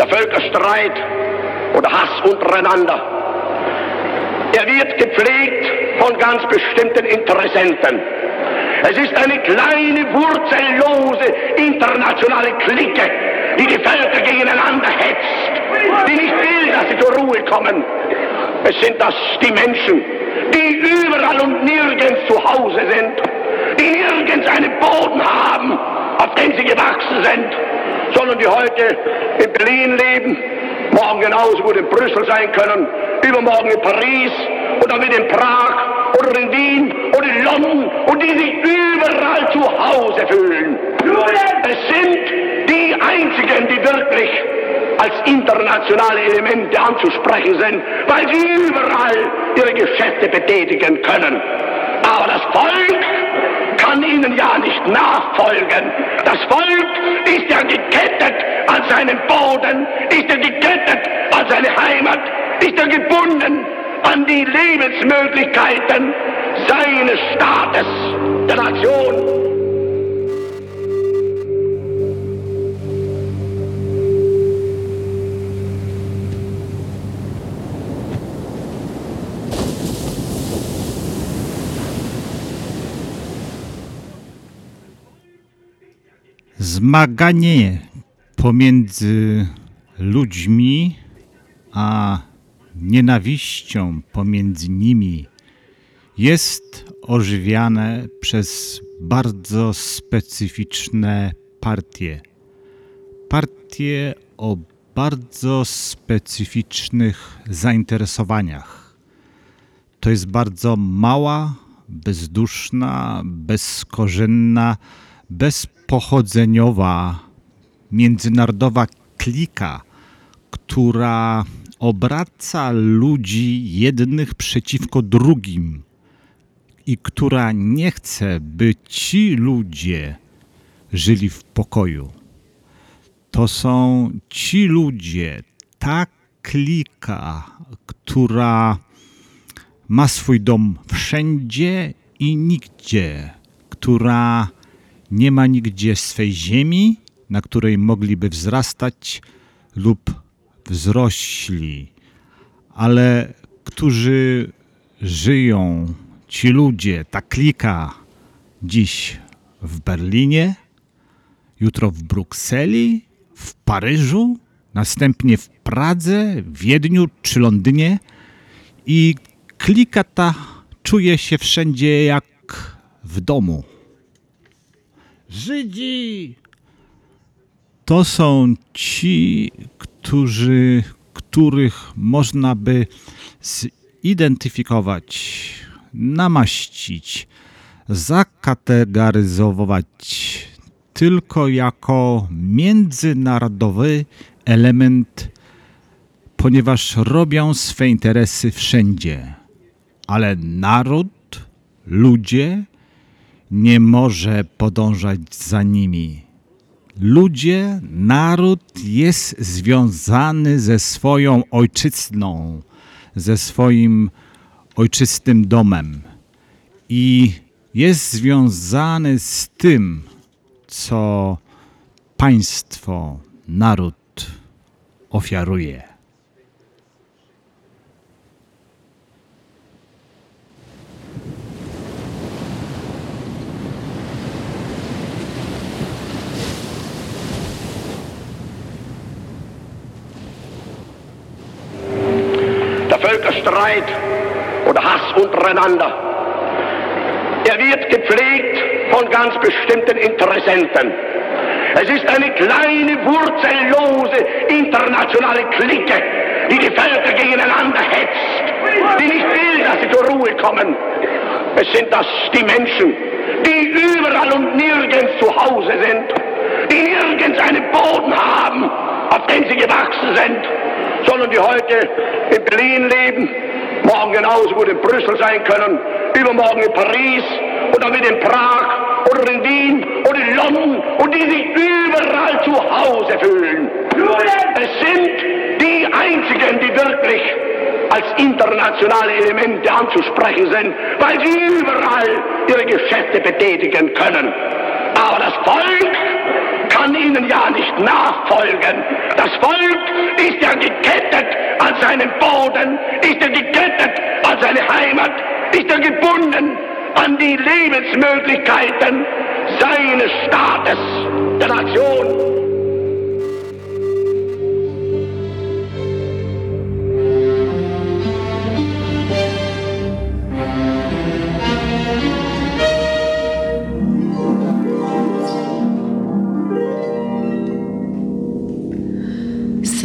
der Völkerstreit oder Hass untereinander. Er wird gepflegt von ganz bestimmten Interessenten. Es ist eine kleine, wurzellose internationale Clique, die die Völker gegeneinander hetzt, die nicht will, dass sie zur Ruhe kommen. Es sind das die Menschen, die überall und nirgends zu Hause sind, die nirgends einen Boden haben, auf dem sie gewachsen sind, sondern die heute in Berlin leben, morgen genauso gut in Brüssel sein können, übermorgen in Paris oder mit in Prag oder in Wien oder in London und die sich überall zu Hause fühlen. Es sind die einzigen, die wirklich als internationale Elemente anzusprechen sind, weil sie überall ihre Geschäfte betätigen können. Aber das Volk kann ihnen ja nicht nachfolgen. Das Volk ist ja gekettet an seinen Boden, ist ja gekettet an seine Heimat, ist ja gebunden an die Lebensmöglichkeiten seines Staates, der Nation. Zmaganie pomiędzy ludźmi a nienawiścią pomiędzy nimi jest ożywiane przez bardzo specyficzne partie. Partie o bardzo specyficznych zainteresowaniach. To jest bardzo mała, bezduszna, bezkorzenna, bezpochodzeniowa międzynarodowa klika, która obraca ludzi jednych przeciwko drugim i która nie chce, by ci ludzie żyli w pokoju. To są ci ludzie, ta klika, która ma swój dom wszędzie i nigdzie, która nie ma nigdzie swej ziemi, na której mogliby wzrastać lub wzrośli, ale którzy żyją, ci ludzie, ta klika dziś w Berlinie, jutro w Brukseli, w Paryżu, następnie w Pradze, Wiedniu czy Londynie i klika ta czuje się wszędzie jak w domu. Żydzi to są ci, którzy, których można by zidentyfikować, namaścić, zakategoryzować tylko jako międzynarodowy element, ponieważ robią swe interesy wszędzie. Ale naród, ludzie nie może podążać za nimi ludzie, naród jest związany ze swoją ojczyzną, ze swoim ojczystym domem i jest związany z tym, co państwo, naród ofiaruje. Völkerstreit oder Hass untereinander. Er wird gepflegt von ganz bestimmten Interessenten. Es ist eine kleine, wurzellose internationale Clique, die die Völker gegeneinander hetzt, die nicht will, dass sie zur Ruhe kommen. Es sind das die Menschen, die überall und nirgends zu Hause sind, die nirgends einen Boden haben, auf dem sie gewachsen sind, sondern die heute in Berlin leben, morgen genauso gut in Brüssel sein können, übermorgen in Paris oder mit in Prag oder in Wien oder in London und die sich überall zu Hause fühlen. Es sind die einzigen, die wirklich als internationale Elemente anzusprechen sind, weil sie überall ihre Geschäfte betätigen können. Aber das Volk kann ihnen ja nicht nachfolgen. Das Volk ist ja gekettet an seinen Boden, ist ja gekettet an seine Heimat, ist ja gebunden an die Lebensmöglichkeiten seines Staates, der Nation.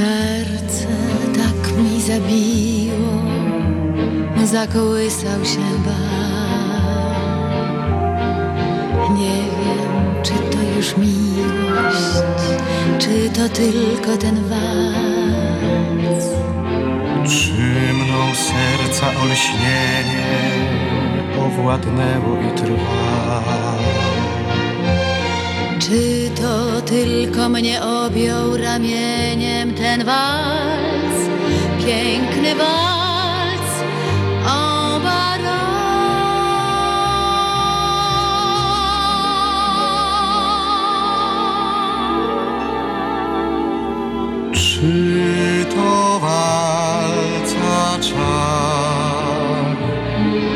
Serce tak mi zabiło, zakołysał się bal. Nie wiem, czy to już miłość, czy to tylko ten wals. Czy mną serca olśnienie owładnęło i trwa? Czy to tylko mnie objął ramieniem ten walc, piękny walc, Czy to walca czar?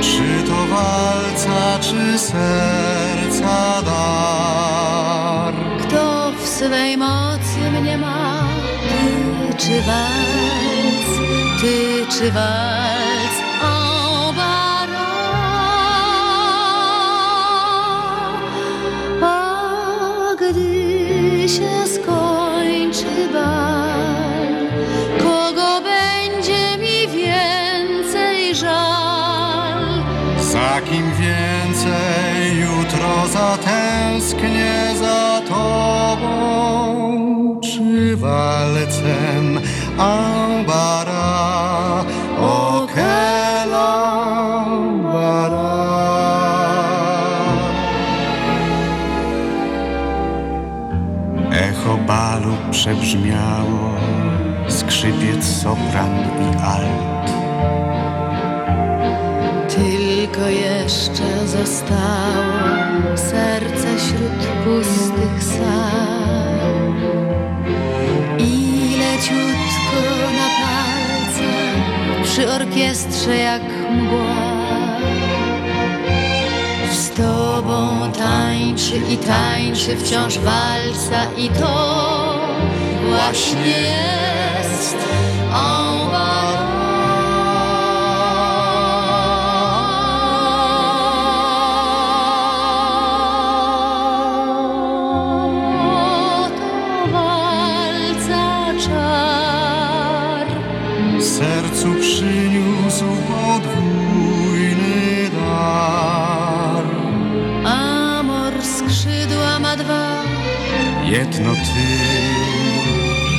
Czy to walca, czy serca swej mocy mnie ma? Ty czy walc, ty czy walc, o bara. A gdy się Ambara, Okela Ambara? Echo balu przebrzmiało, skrzypiec, sopran i alt. Tylko jeszcze zostało przy orkiestrze jak mgła. Z tobą tańczy i tańczy wciąż walca i to właśnie jest Ambara. Jedno ty,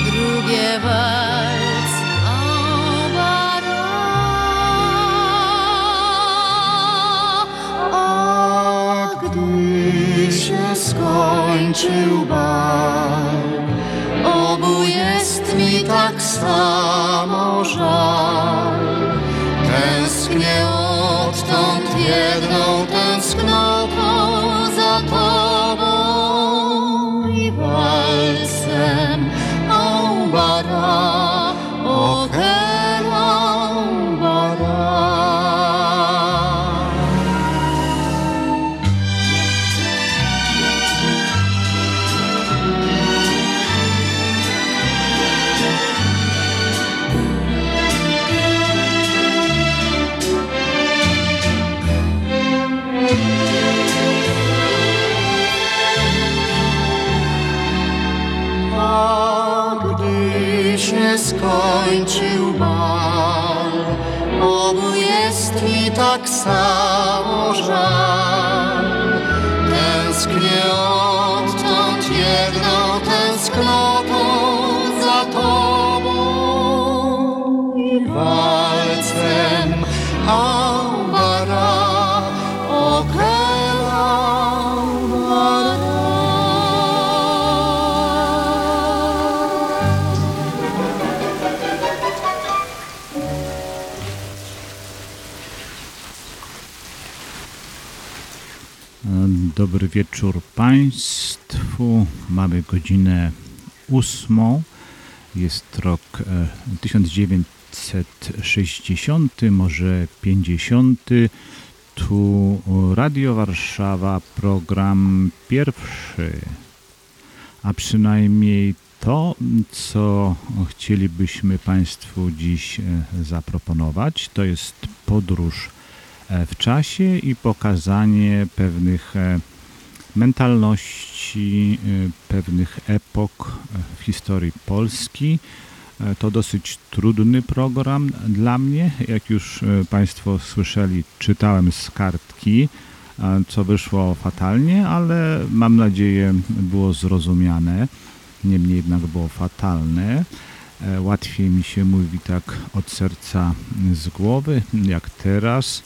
drugie walc. Ambara. A gdy się skończył bal, obu jest mi tak samo żal. Dobry wieczór Państwu. Mamy godzinę ósmą. Jest rok 1960, e, może 50. Tu Radio Warszawa, program pierwszy, a przynajmniej to, co chcielibyśmy Państwu dziś e, zaproponować, to jest podróż w czasie i pokazanie pewnych e, mentalności, pewnych epok w historii Polski. To dosyć trudny program dla mnie. Jak już Państwo słyszeli, czytałem z kartki, co wyszło fatalnie, ale mam nadzieję było zrozumiane niemniej jednak było fatalne. E, łatwiej mi się mówi tak od serca z głowy, jak teraz.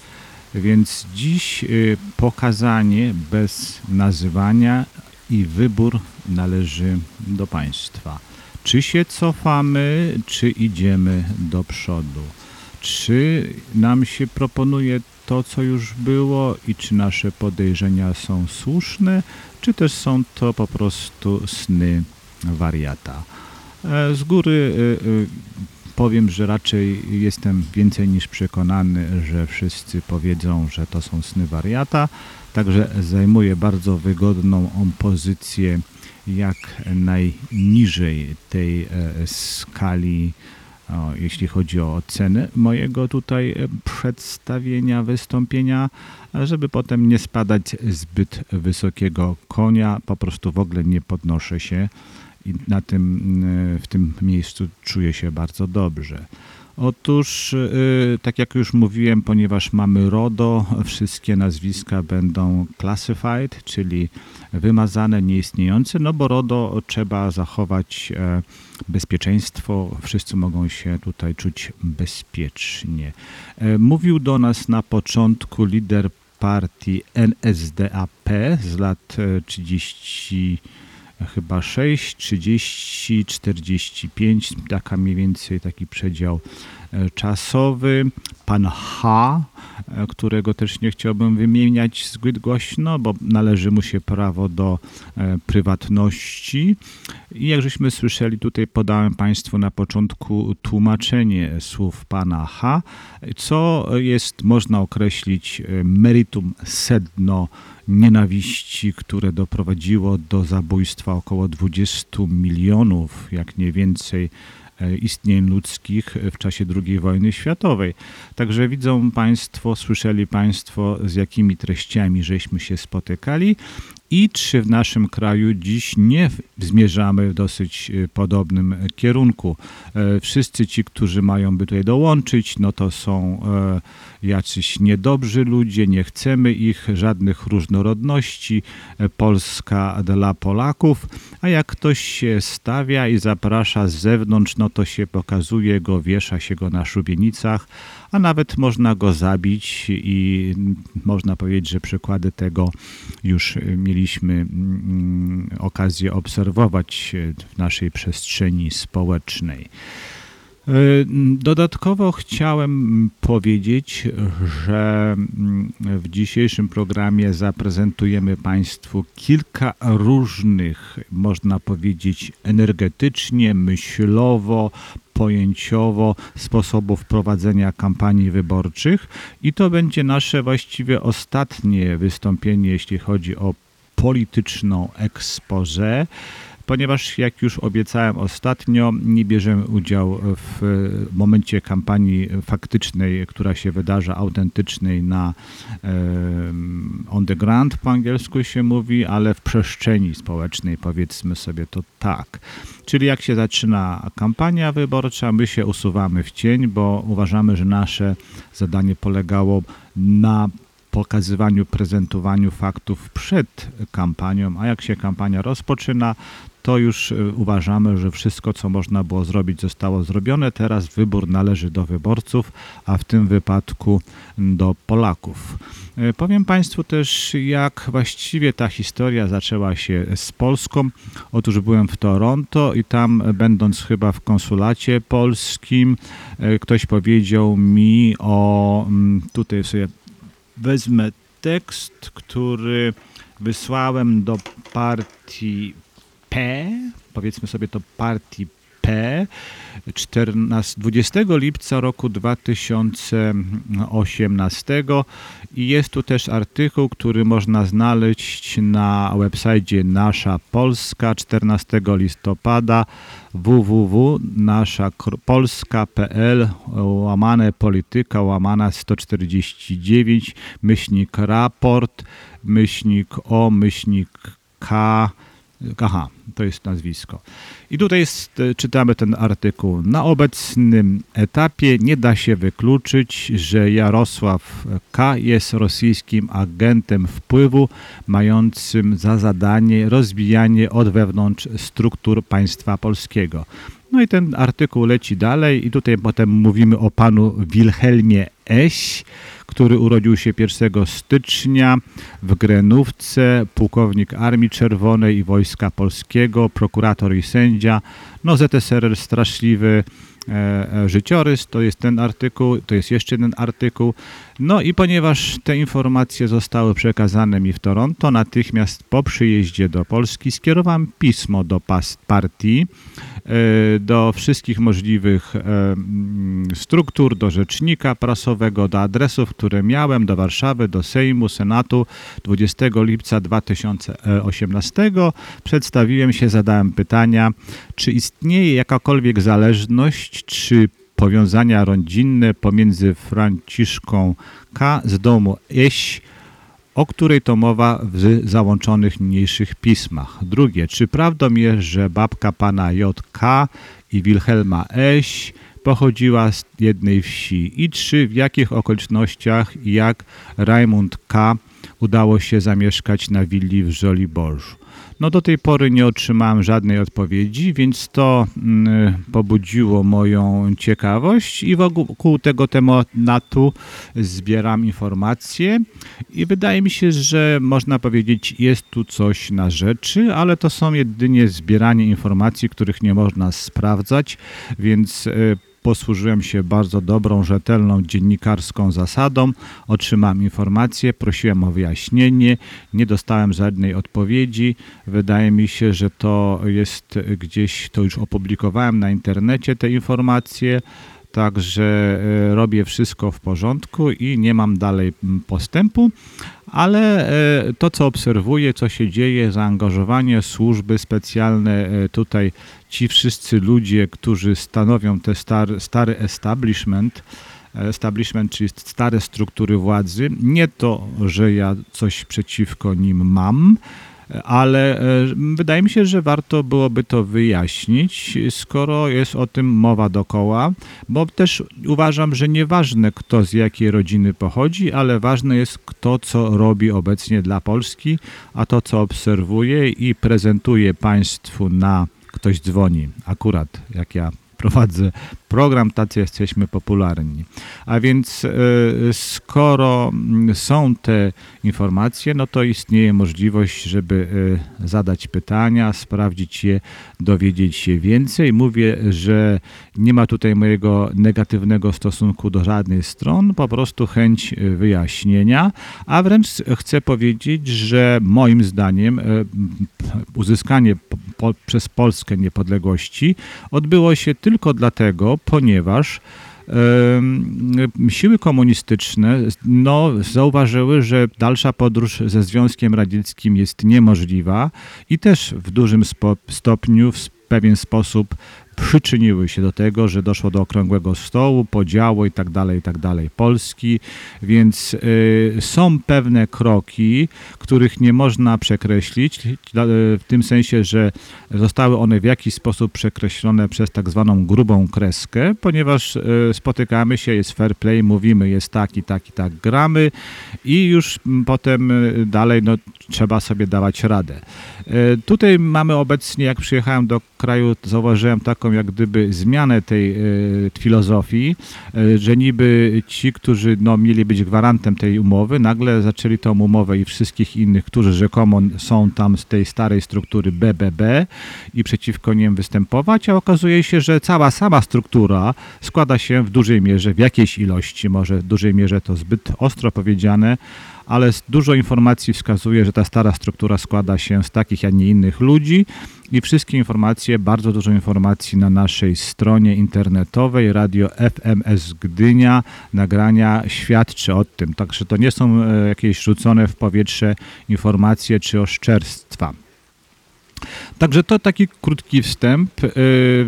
Więc dziś e, pokazanie bez nazywania i wybór należy do Państwa. Czy się cofamy, czy idziemy do przodu? Czy nam się proponuje to, co już było i czy nasze podejrzenia są słuszne, czy też są to po prostu sny wariata. E, z góry e, e, powiem, że raczej jestem więcej niż przekonany, że wszyscy powiedzą, że to są sny wariata, także zajmuję bardzo wygodną pozycję jak najniżej tej skali, jeśli chodzi o ocenę mojego tutaj przedstawienia, wystąpienia, żeby potem nie spadać zbyt wysokiego konia, po prostu w ogóle nie podnoszę się i na tym, e, w tym miejscu czuję się bardzo dobrze. Otóż, e, tak jak już mówiłem, ponieważ mamy RODO, wszystkie nazwiska będą classified, czyli wymazane, nieistniejące, no bo RODO trzeba zachować e, bezpieczeństwo, wszyscy mogą się tutaj czuć bezpiecznie. Mówił do nas na początku lider partii NSDAP z lat 30 chyba 6, 30, 45, taka mniej więcej taki przedział e, czasowy. Pan H, e, którego też nie chciałbym wymieniać zbyt głośno, bo należy mu się prawo do e, prywatności. I jak żeśmy słyszeli, tutaj podałem Państwu na początku tłumaczenie słów pana H, co jest, można określić, meritum sedno nienawiści, które doprowadziło do zabójstwa około 20 milionów, jak nie więcej, e, istnień ludzkich w czasie II wojny światowej. Także widzą Państwo, słyszeli Państwo, z jakimi treściami żeśmy się spotykali i czy w naszym kraju dziś nie zmierzamy w dosyć e, podobnym kierunku. E, wszyscy ci, którzy mają by tutaj dołączyć, no to są jacyś niedobrzy ludzie, nie chcemy ich, żadnych różnorodności, Polska dla Polaków, a jak ktoś się stawia i zaprasza z zewnątrz, no to się pokazuje go, wiesza się go na szubienicach, a nawet można go zabić i można powiedzieć, że przykłady tego już mieliśmy mm, okazję obserwować w naszej przestrzeni społecznej. E, dodatkowo chciałem powiedzieć, że mm, w dzisiejszym programie zaprezentujemy Państwu kilka różnych, można powiedzieć, energetycznie, myślowo, pojęciowo sposobów prowadzenia kampanii wyborczych. I to będzie nasze właściwie ostatnie wystąpienie, jeśli chodzi o polityczną expose ponieważ jak już obiecałem ostatnio, nie bierzemy udziału w momencie kampanii faktycznej, która się wydarza, autentycznej na on the ground po angielsku się mówi, ale w przestrzeni społecznej powiedzmy sobie to tak. Czyli jak się zaczyna kampania wyborcza, my się usuwamy w cień, bo uważamy, że nasze zadanie polegało na pokazywaniu, prezentowaniu faktów przed kampanią, a jak się kampania rozpoczyna, to już e, uważamy, że wszystko, co można było zrobić, zostało zrobione. Teraz wybór należy do wyborców, a w tym wypadku do Polaków. E, powiem Państwu też, jak właściwie ta historia zaczęła się z Polską. Otóż byłem w Toronto i tam, będąc chyba w konsulacie polskim, e, ktoś powiedział mi o, tutaj sobie wezmę tekst, który wysłałem do partii P, powiedzmy sobie to partii P, 14, 20 lipca roku 2018 i jest tu też artykuł, który można znaleźć na websajcie Nasza Polska 14 listopada www.naszapolska.pl łamane polityka łamana 149 myślnik raport myślnik o myślnik k Aha, to jest nazwisko. I tutaj jest, czytamy ten artykuł. Na obecnym etapie nie da się wykluczyć, że Jarosław K. jest rosyjskim agentem wpływu, mającym za zadanie rozbijanie od wewnątrz struktur państwa polskiego. No i ten artykuł leci dalej i tutaj potem mówimy o panu Wilhelmie Eś, który urodził się 1 stycznia w Grenówce, pułkownik Armii Czerwonej i Wojska Polskiego, prokurator i sędzia. No ZSRR straszliwy e, e, życiorys, to jest ten artykuł, to jest jeszcze jeden artykuł. No i ponieważ te informacje zostały przekazane mi w Toronto, natychmiast po przyjeździe do Polski skierowałem pismo do partii, e, do wszystkich możliwych mm, struktur, do rzecznika prasowego, do adresów, które miałem, do Warszawy, do Sejmu, Senatu 20 lipca 2018. Przedstawiłem się, zadałem pytania, czy istnieje jakakolwiek zależność, czy powiązania rodzinne pomiędzy Franciszką K. z domu Eś, o której to mowa w załączonych niniejszych pismach. Drugie, czy prawdą jest, że babka pana J.K. i Wilhelma Eś pochodziła z jednej wsi? I trzy, w jakich okolicznościach i jak Raimund K. udało się zamieszkać na willi w Żoliborzu? No do tej pory nie otrzymałem żadnej odpowiedzi, więc to mm, pobudziło moją ciekawość i wokół tego tematu zbieram informacje. I wydaje mi się, że można powiedzieć jest tu coś na rzeczy, ale to są jedynie zbieranie informacji, których nie można sprawdzać, więc y, posłużyłem się bardzo dobrą, rzetelną dziennikarską zasadą. Otrzymałem informację, prosiłem o wyjaśnienie, nie dostałem żadnej odpowiedzi. Wydaje mi się, że to jest gdzieś, to już opublikowałem na internecie te informacje. Także e, robię wszystko w porządku i nie mam dalej postępu, ale e, to, co obserwuję, co się dzieje, zaangażowanie służby specjalne, e, tutaj ci wszyscy ludzie, którzy stanowią ten stary, stary establishment, establishment, czyli stare struktury władzy, nie to, że ja coś przeciwko nim mam, ale e, wydaje mi się, że warto byłoby to wyjaśnić, skoro jest o tym mowa dokoła, bo też uważam, że nieważne kto z jakiej rodziny pochodzi, ale ważne jest kto co robi obecnie dla Polski, a to co obserwuje i prezentuje Państwu na ktoś dzwoni, akurat jak ja prowadzę program, tacy jesteśmy popularni. A więc e, skoro są te informacje, no to istnieje możliwość, żeby e, zadać pytania, sprawdzić je, dowiedzieć się więcej. Mówię, że nie ma tutaj mojego negatywnego stosunku do żadnej stron, po prostu chęć e, wyjaśnienia, a wręcz chcę powiedzieć, że moim zdaniem uzyskanie po, przez Polskę niepodległości odbyło się tylko dlatego, ponieważ siły komunistyczne no, zauważyły, że dalsza podróż ze Związkiem Radzieckim jest niemożliwa i też w dużym stopniu w pewien sposób przyczyniły się do tego, że doszło do okrągłego stołu, podziału i tak dalej, i tak dalej Polski, więc y, są pewne kroki, których nie można przekreślić, y, w tym sensie, że zostały one w jakiś sposób przekreślone przez tak zwaną grubą kreskę, ponieważ y, spotykamy się, jest fair play, mówimy, jest tak i tak i tak gramy i już potem dalej no, trzeba sobie dawać radę. Tutaj mamy obecnie, jak przyjechałem do kraju, zauważyłem taką taką jak gdyby zmianę tej e, filozofii, e, że niby ci, którzy no, mieli być gwarantem tej umowy, nagle zaczęli tą umowę i wszystkich innych, którzy rzekomo są tam z tej starej struktury BBB i przeciwko nim występować, a okazuje się, że cała sama struktura składa się w dużej mierze, w jakiejś ilości, może w dużej mierze to zbyt ostro powiedziane, ale dużo informacji wskazuje, że ta stara struktura składa się z takich, a nie innych ludzi i wszystkie informacje, bardzo dużo informacji na naszej stronie internetowej Radio FMS Gdynia, nagrania świadczy o tym, także to nie są e, jakieś rzucone w powietrze informacje czy oszczerstwa. Także to taki krótki wstęp. Yy,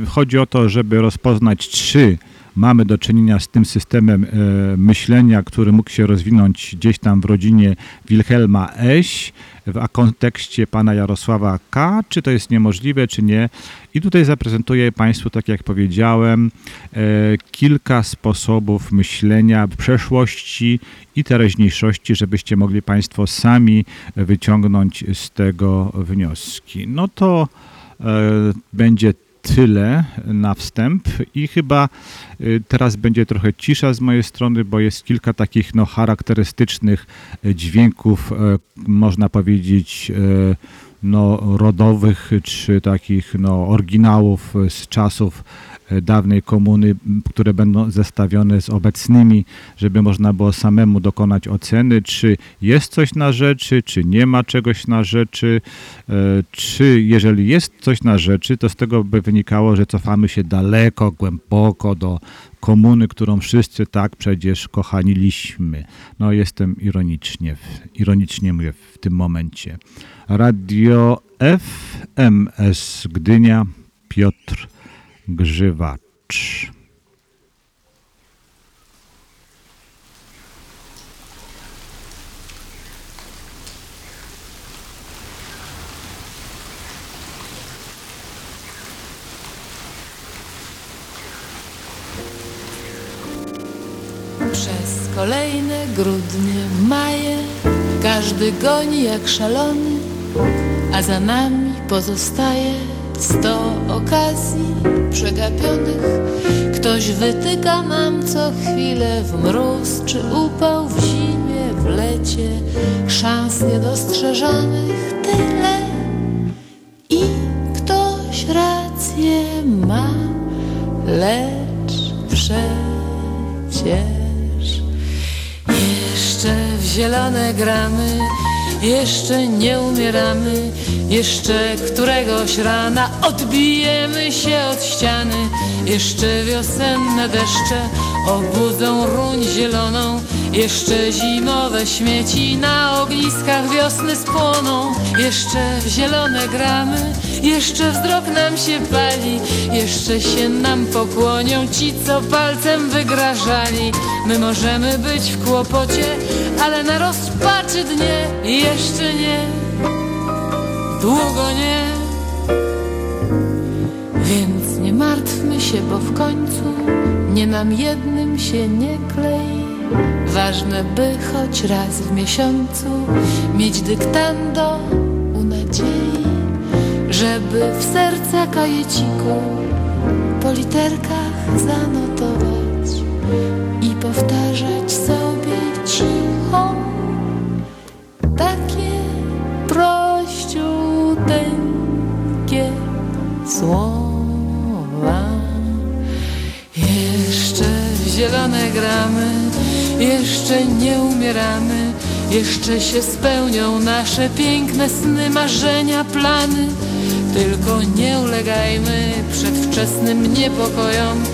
Chodzi o to, żeby rozpoznać, czy mamy do czynienia z tym systemem e, myślenia, który mógł się rozwinąć gdzieś tam w rodzinie Wilhelma Eś, w kontekście pana Jarosława K., czy to jest niemożliwe, czy nie. I tutaj zaprezentuję Państwu, tak jak powiedziałem, e, kilka sposobów myślenia w przeszłości i teraźniejszości, żebyście mogli Państwo sami wyciągnąć z tego wnioski. No to e, będzie tyle na wstęp i chyba y, teraz będzie trochę cisza z mojej strony, bo jest kilka takich no, charakterystycznych e, dźwięków, e, można powiedzieć, no, rodowych czy takich no, oryginałów z czasów dawnej komuny, które będą zestawione z obecnymi, żeby można było samemu dokonać oceny, czy jest coś na rzeczy, czy nie ma czegoś na rzeczy, e, czy jeżeli jest coś na rzeczy, to z tego by wynikało, że cofamy się daleko, głęboko do komuny, którą wszyscy tak przecież kochaniliśmy. No jestem ironicznie, ironicznie mówię w tym momencie. Radio FMS Gdynia, Piotr Grzywacz. Przez kolejne grudnie, maje Każdy goni jak szalony A za nami pozostaje sto okazji przegapionych. Ktoś wytyka nam co chwilę w mróz Czy upał w zimie, w lecie. Szans niedostrzeżonych tyle. I ktoś rację ma Lecz przecież jeszcze w zielone gramy, jeszcze nie umieramy, jeszcze któregoś rana odbijemy się od ściany, jeszcze wiosenne deszcze obudzą ruń zieloną, jeszcze zimowe śmieci na ogniskach wiosny spłoną, jeszcze w zielone gramy, jeszcze wzrok nam się pali, jeszcze się nam pokłonią ci, co palcem wygrażali. My możemy być w kłopocie, ale na rozpaczy dnie jeszcze nie, długo nie. Więc nie martwmy się, bo w końcu nie nam jednym się nie klei. Ważne, by choć raz w miesiącu mieć dyktando u nadziei, żeby w serca kajeciku po literkach zanotować i powtarzać sobie cicho takie prościuteńkie słowa. Jeszcze zielone gramy, jeszcze nie umieramy, jeszcze się spełnią nasze piękne sny, marzenia, plany. Tylko nie ulegajmy przedwczesnym niepokojom,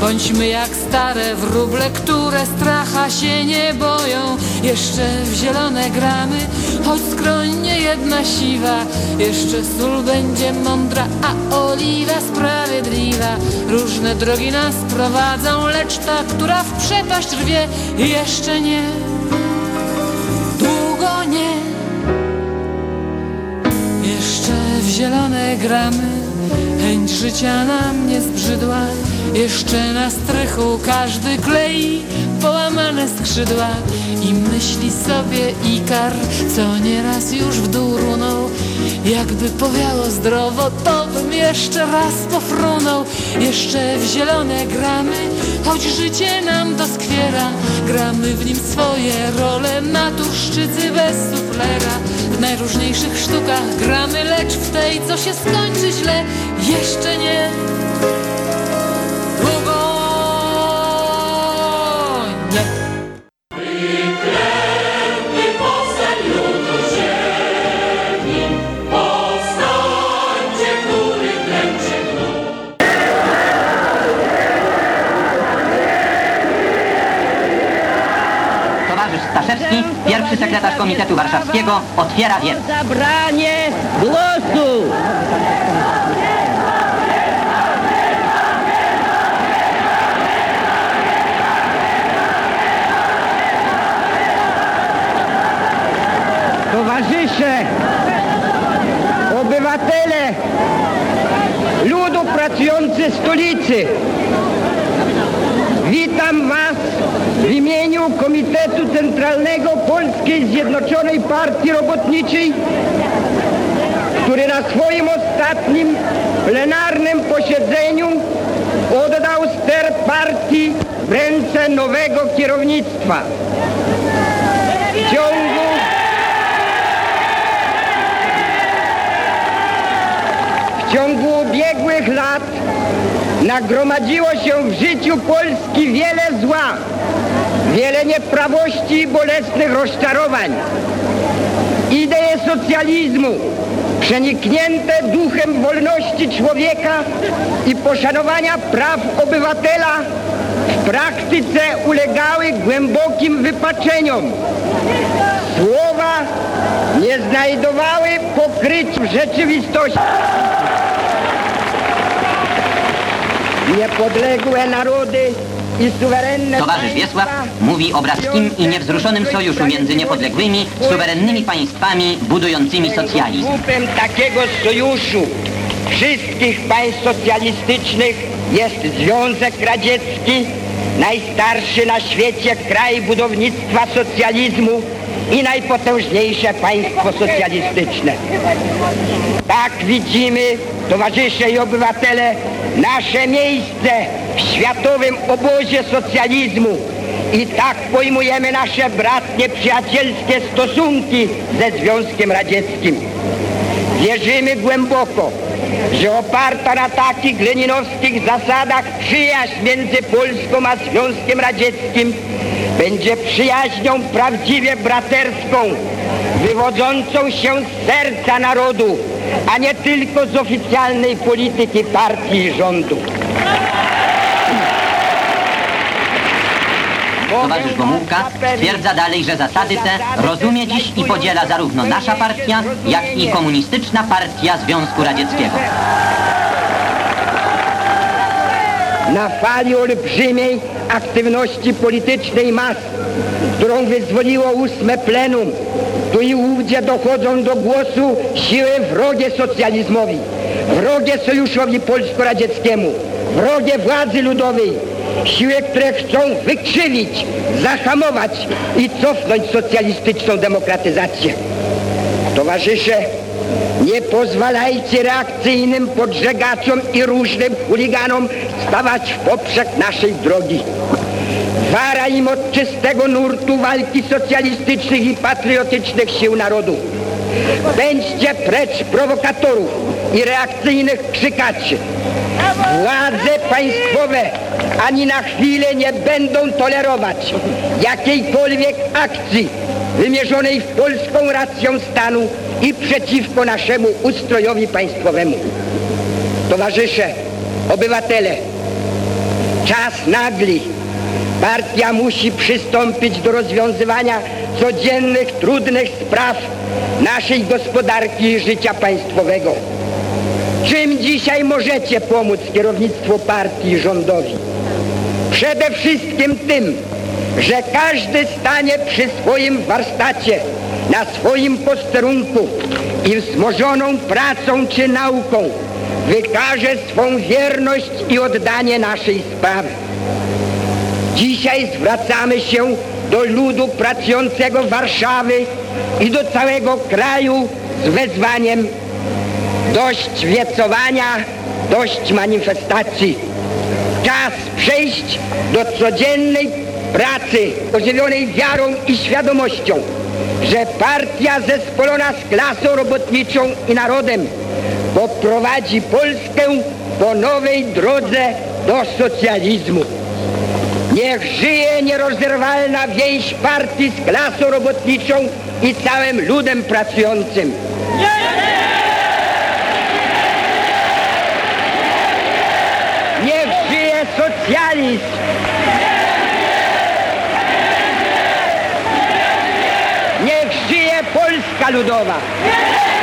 bądźmy jak stare wróble, które stracha się nie boją. Jeszcze w zielone gramy, choć skroń nie jedna siwa, jeszcze sól będzie mądra, a oliwa sprawiedliwa. Różne drogi nas prowadzą, lecz ta, która w przepaść rwie, jeszcze nie, gramy, chęć życia nam nie zbrzydła. Jeszcze na strychu każdy klei połamane skrzydła i myśli sobie Ikar, co nieraz już w dół runął. Jakby powiało zdrowo, to bym jeszcze raz pofrunął. Jeszcze w zielone gramy, choć życie nam doskwiera. Gramy w nim swoje role, naturszczycy bez suflera. W najróżniejszych sztukach gramy, lecz w tej, co się skończy źle, jeszcze nie. Warszawskiego, otwiera wiersz. Zabranie głosu! towarzysze, obywatele, ludu pracujący stolicy. Witam Was w imieniu Komitetu Centralnego Polskiej Zjednoczonej Partii Robotniczej, który na swoim ostatnim plenarnym posiedzeniu oddał ster partii w ręce nowego kierownictwa. W ciągu W ciągu ubiegłych lat nagromadziło się w życiu Polski wiele zła, wiele nieprawości i bolesnych rozczarowań. Idee socjalizmu, przeniknięte duchem wolności człowieka i poszanowania praw obywatela, w praktyce ulegały głębokim wypaczeniom. Słowa nie znajdowały w rzeczywistości. Niepodległe narody Towarzysz Wiesław mówi o bratkim i niewzruszonym sojuszu między niepodległymi, suwerennymi państwami budującymi socjalizm. Takiego sojuszu wszystkich państw socjalistycznych jest Związek Radziecki, najstarszy na świecie kraj budownictwa socjalizmu i najpotężniejsze państwo socjalistyczne. Tak widzimy, towarzysze i obywatele, nasze miejsce w światowym obozie socjalizmu i tak pojmujemy nasze bratnie przyjacielskie stosunki ze Związkiem Radzieckim. Wierzymy głęboko, że oparta na takich leninowskich zasadach przyjaźń między Polską a Związkiem Radzieckim będzie przyjaźnią prawdziwie braterską, wywodzącą się z serca narodu, a nie tylko z oficjalnej polityki partii i rządu. Towarzysz Gomułka stwierdza dalej, że zasady te rozumie dziś i podziela zarówno nasza partia, jak i komunistyczna partia Związku Radzieckiego. Na fali olbrzymiej aktywności politycznej mas, którą wyzwoliło ósme plenum. Tu i ówdzie dochodzą do głosu siły wrogie socjalizmowi, wrogie sojuszowi polsko-radzieckiemu, wrogie władzy ludowej, siły, które chcą wykrzywić, zahamować i cofnąć socjalistyczną demokratyzację. Towarzysze, nie pozwalajcie reakcyjnym podżegaczom i różnym chuliganom stawać w poprzek naszej drogi. Wara im od czystego nurtu walki socjalistycznych i patriotycznych sił narodu. Bądźcie precz prowokatorów i reakcyjnych krzykaczy. Władze państwowe ani na chwilę nie będą tolerować jakiejkolwiek akcji wymierzonej w polską racją stanu i przeciwko naszemu ustrojowi państwowemu. Towarzysze, obywatele, czas nagli. Partia musi przystąpić do rozwiązywania codziennych, trudnych spraw naszej gospodarki i życia państwowego. Czym dzisiaj możecie pomóc kierownictwu partii i rządowi? Przede wszystkim tym, że każdy stanie przy swoim warsztacie, na swoim posterunku i wzmożoną pracą czy nauką wykaże swą wierność i oddanie naszej sprawy. Dzisiaj zwracamy się do ludu pracującego Warszawy i do całego kraju z wezwaniem dość wiecowania, dość manifestacji. Czas przejść do codziennej pracy ożywionej wiarą i świadomością, że partia zespolona z klasą robotniczą i narodem poprowadzi Polskę po nowej drodze do socjalizmu. Niech żyje nierozerwalna więź partii z klasą robotniczą i całym ludem pracującym. Niech żyje socjalizm! Polska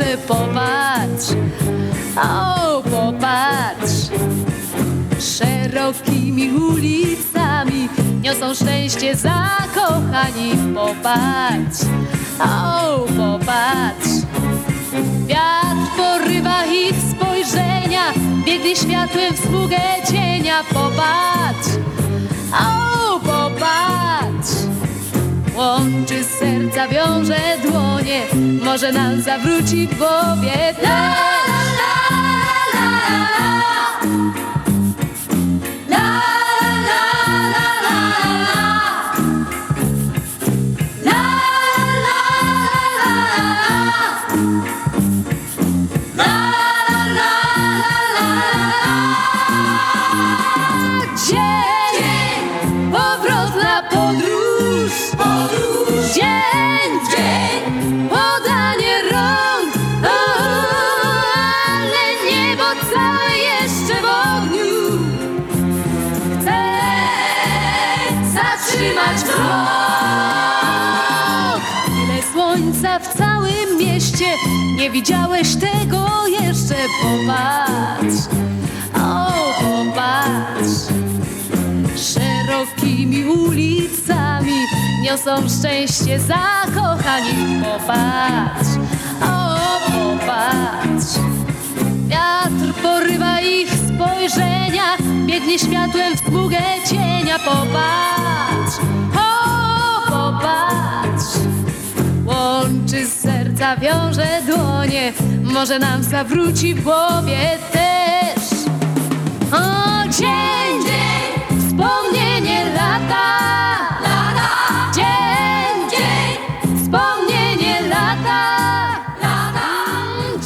jeszcze. Popatrz, o popatrz, szerokimi ulicami niosą szczęście zakochani. Popatrz, o popatrz. Wiatr porywa ich spojrzenia, biegnie światłem w sługę cienia. Popatrz, o popatrz. Łączy serca, wiąże dłonie, może nam zawróci w głowie też. Dzień, nie widziałeś tego jeszcze. Popatrz, o popatrz. Szerokimi ulicami niosą szczęście zakochani. Popatrz, o popatrz. Wiatr porywa ich spojrzenia, biegnie światłem w długę cienia. Popatrz, o popatrz. Łączy serca, wiąże dłonie, może nam zawróci w głowie też. O dzień, dzień, wspomnienie lata, lata. Dzień, dzień, wspomnienie lata, lata.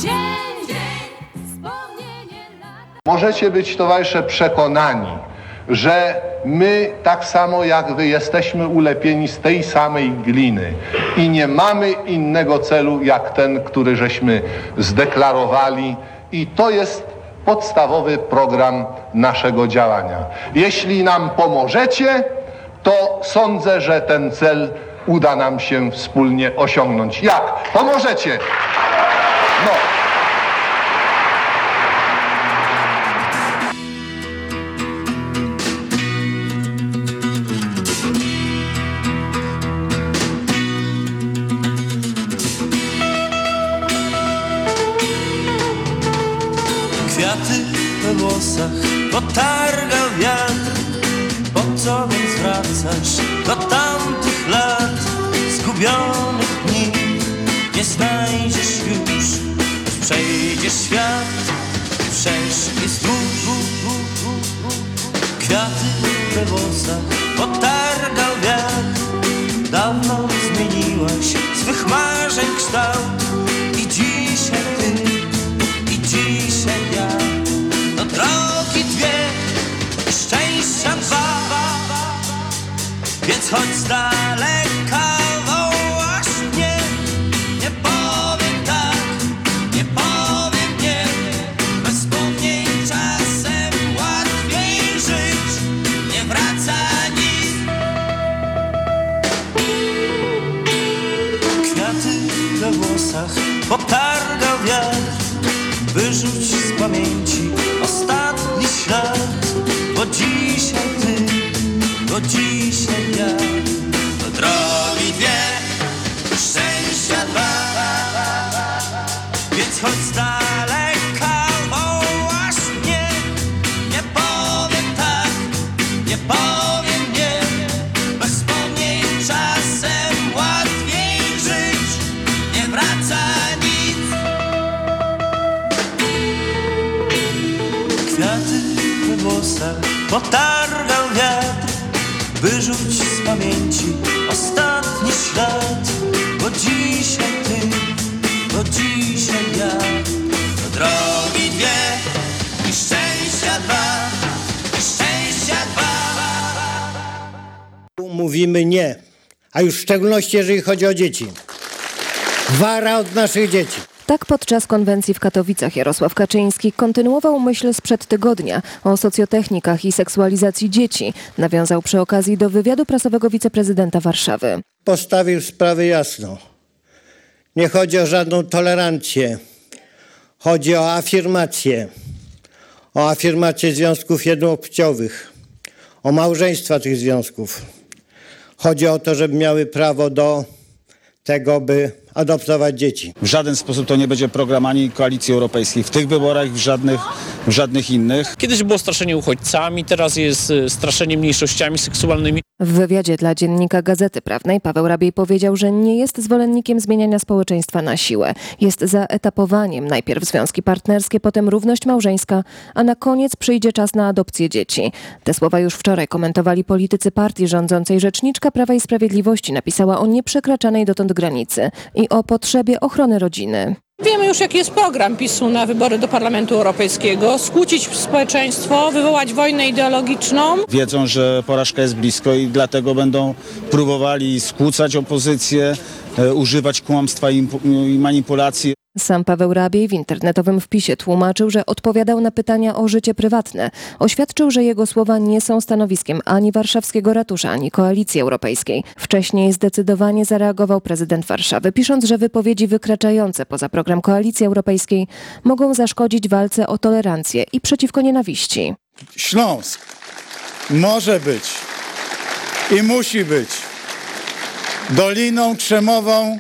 Dzień, dzień, wspomnienie lata. Możecie być, towarzysze, przekonani, że my, tak samo jak wy, jesteśmy ulepieni z tej samej gliny i nie mamy innego celu, jak ten, który żeśmy zdeklarowali i to jest podstawowy program naszego działania. Jeśli nam pomożecie, to sądzę, że ten cel uda nam się wspólnie osiągnąć. Jak? Pomożecie! No. Potargał wiatr Wyrzuć z pamięci ostatni ślad. Bo dzisiaj ty, bo dzisiaj ja. Drogi dwie, szczęścia dwa potargał wiatr, wyrzuć z pamięci ostatni ślad, bo dzisiaj ty, bo dzisiaj ja, to drogi dwie i szczęścia dwa, i szczęścia dwa. Mówimy nie, a już w szczególności jeżeli chodzi o dzieci. Wara od naszych dzieci. Tak podczas konwencji w Katowicach Jarosław Kaczyński kontynuował myśl sprzed tygodnia o socjotechnikach i seksualizacji dzieci. Nawiązał przy okazji do wywiadu prasowego wiceprezydenta Warszawy. Postawił sprawę jasno. Nie chodzi o żadną tolerancję. Chodzi o afirmację. O afirmację związków jednopłciowych. O małżeństwa tych związków. Chodzi o to, żeby miały prawo do tego, by adoptować dzieci. W żaden sposób to nie będzie program ani Koalicji Europejskiej w tych wyborach, w żadnych, w żadnych innych. Kiedyś było straszenie uchodźcami, teraz jest y, straszenie mniejszościami seksualnymi. W wywiadzie dla dziennika Gazety Prawnej Paweł Rabiej powiedział, że nie jest zwolennikiem zmieniania społeczeństwa na siłę. Jest za etapowaniem najpierw związki partnerskie, potem równość małżeńska, a na koniec przyjdzie czas na adopcję dzieci. Te słowa już wczoraj komentowali politycy partii rządzącej. Rzeczniczka Prawa i Sprawiedliwości napisała o nieprzekraczanej dotąd granicy i o potrzebie ochrony rodziny. Wiemy już, jaki jest program PiSu na wybory do Parlamentu Europejskiego. Skłócić społeczeństwo, wywołać wojnę ideologiczną. Wiedzą, że porażka jest blisko i dlatego będą próbowali skłócać opozycję, e, używać kłamstwa i manipulacji. Sam Paweł Rabiej w internetowym wpisie tłumaczył, że odpowiadał na pytania o życie prywatne. Oświadczył, że jego słowa nie są stanowiskiem ani warszawskiego ratusza, ani koalicji europejskiej. Wcześniej zdecydowanie zareagował prezydent Warszawy, pisząc, że wypowiedzi wykraczające poza program koalicji europejskiej mogą zaszkodzić walce o tolerancję i przeciwko nienawiści. Śląsk może być i musi być doliną krzemową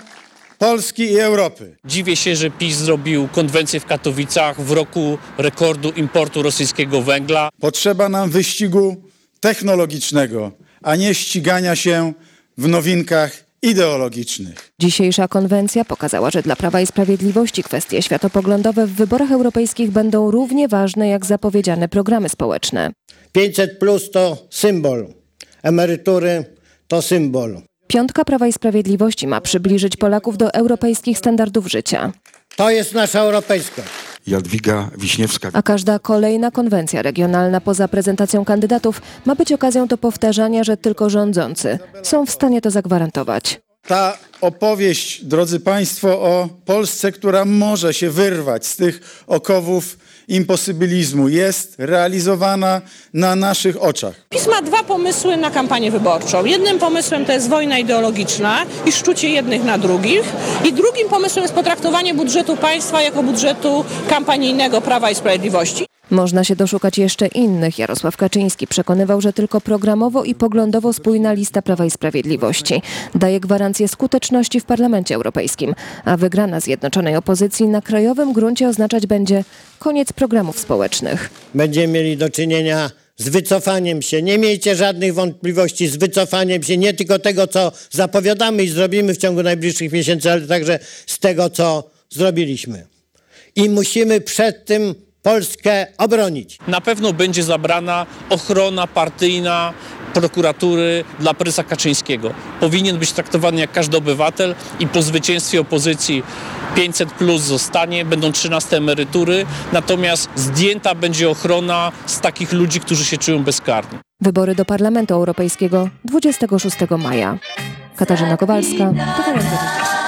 Polski i Europy. Dziwię się, że PiS zrobił konwencję w Katowicach w roku rekordu importu rosyjskiego węgla. Potrzeba nam wyścigu technologicznego, a nie ścigania się w nowinkach ideologicznych. Dzisiejsza konwencja pokazała, że dla Prawa i Sprawiedliwości kwestie światopoglądowe w wyborach europejskich będą równie ważne jak zapowiedziane programy społeczne. 500 plus to symbol. Emerytury to symbol. Piątka Prawa i Sprawiedliwości ma przybliżyć Polaków do europejskich standardów życia. To jest nasza europejskość. Jadwiga Wiśniewska. A każda kolejna konwencja regionalna poza prezentacją kandydatów ma być okazją do powtarzania, że tylko rządzący są w stanie to zagwarantować. Ta opowieść, drodzy Państwo, o Polsce, która może się wyrwać z tych okowów imposybilizmu, jest realizowana na naszych oczach. PiS ma dwa pomysły na kampanię wyborczą. Jednym pomysłem to jest wojna ideologiczna i szczucie jednych na drugich. I drugim pomysłem jest potraktowanie budżetu państwa jako budżetu kampanijnego Prawa i Sprawiedliwości. Można się doszukać jeszcze innych. Jarosław Kaczyński przekonywał, że tylko programowo i poglądowo spójna lista Prawa i Sprawiedliwości daje gwarancję skuteczności w Parlamencie Europejskim, a wygrana zjednoczonej opozycji na krajowym gruncie oznaczać będzie koniec programów społecznych. Będziemy mieli do czynienia z wycofaniem się. Nie miejcie żadnych wątpliwości z wycofaniem się nie tylko tego, co zapowiadamy i zrobimy w ciągu najbliższych miesięcy, ale także z tego, co zrobiliśmy. I musimy przed tym Polskę obronić. Na pewno będzie zabrana ochrona partyjna prokuratury dla prezesa Kaczyńskiego. Powinien być traktowany jak każdy obywatel i po zwycięstwie opozycji 500 plus zostanie, będą 13 emerytury, natomiast zdjęta będzie ochrona z takich ludzi, którzy się czują bezkarni. Wybory do Parlamentu Europejskiego 26 maja. Katarzyna Kowalska, TVN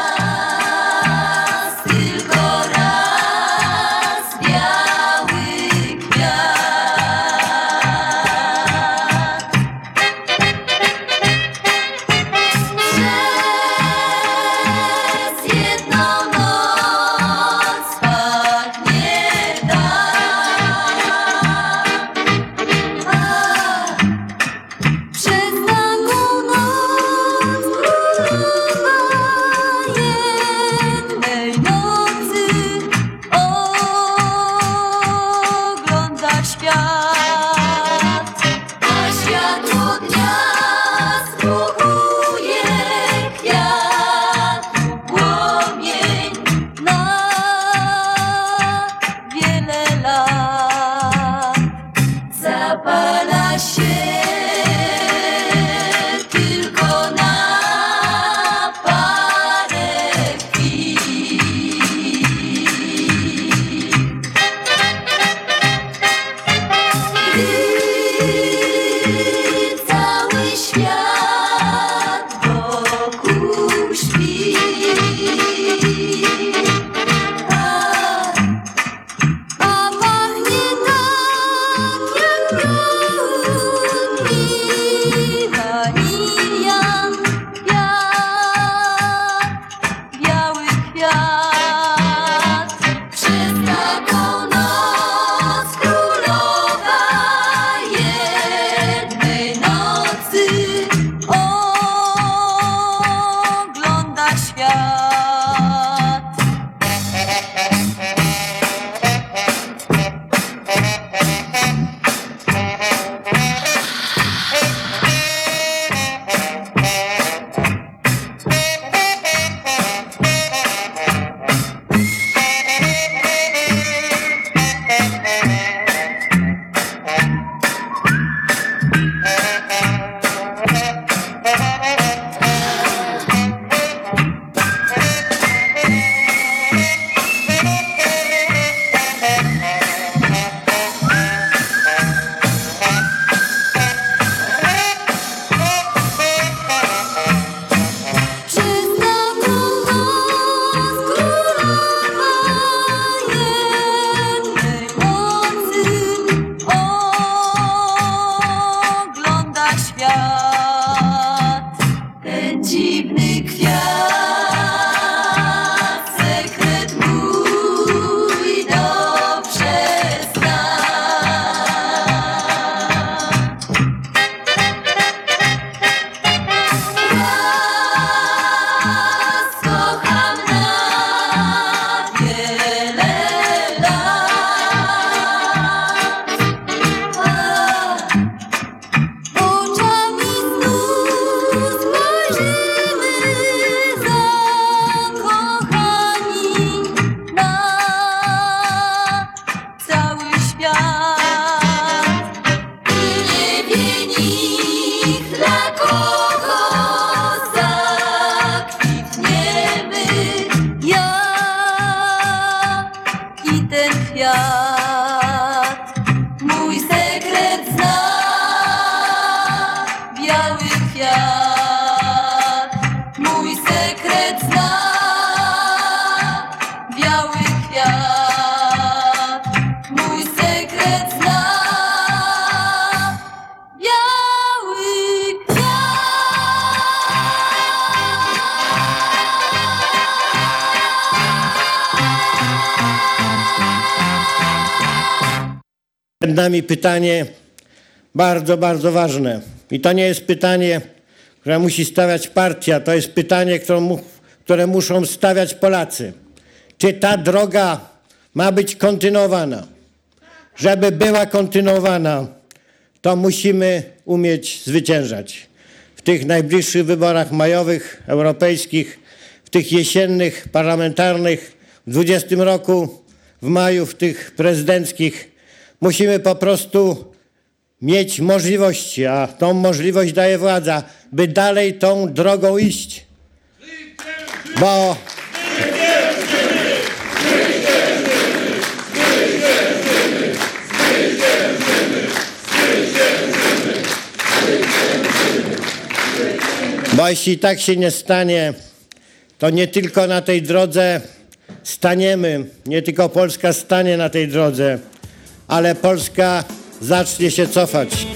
nami pytanie bardzo, bardzo ważne. I to nie jest pytanie, które musi stawiać partia, to jest pytanie, które, mu, które muszą stawiać Polacy. Czy ta droga ma być kontynuowana? Żeby była kontynuowana, to musimy umieć zwyciężać. W tych najbliższych wyborach majowych, europejskich, w tych jesiennych, parlamentarnych, w 20 roku, w maju, w tych prezydenckich, musimy po prostu mieć możliwości, a tą możliwość daje władza, by dalej tą drogą iść. Bo Bo jeśli tak się nie stanie, to nie tylko na tej drodze staniemy, nie tylko Polska stanie na tej drodze, ale Polska zacznie się cofać.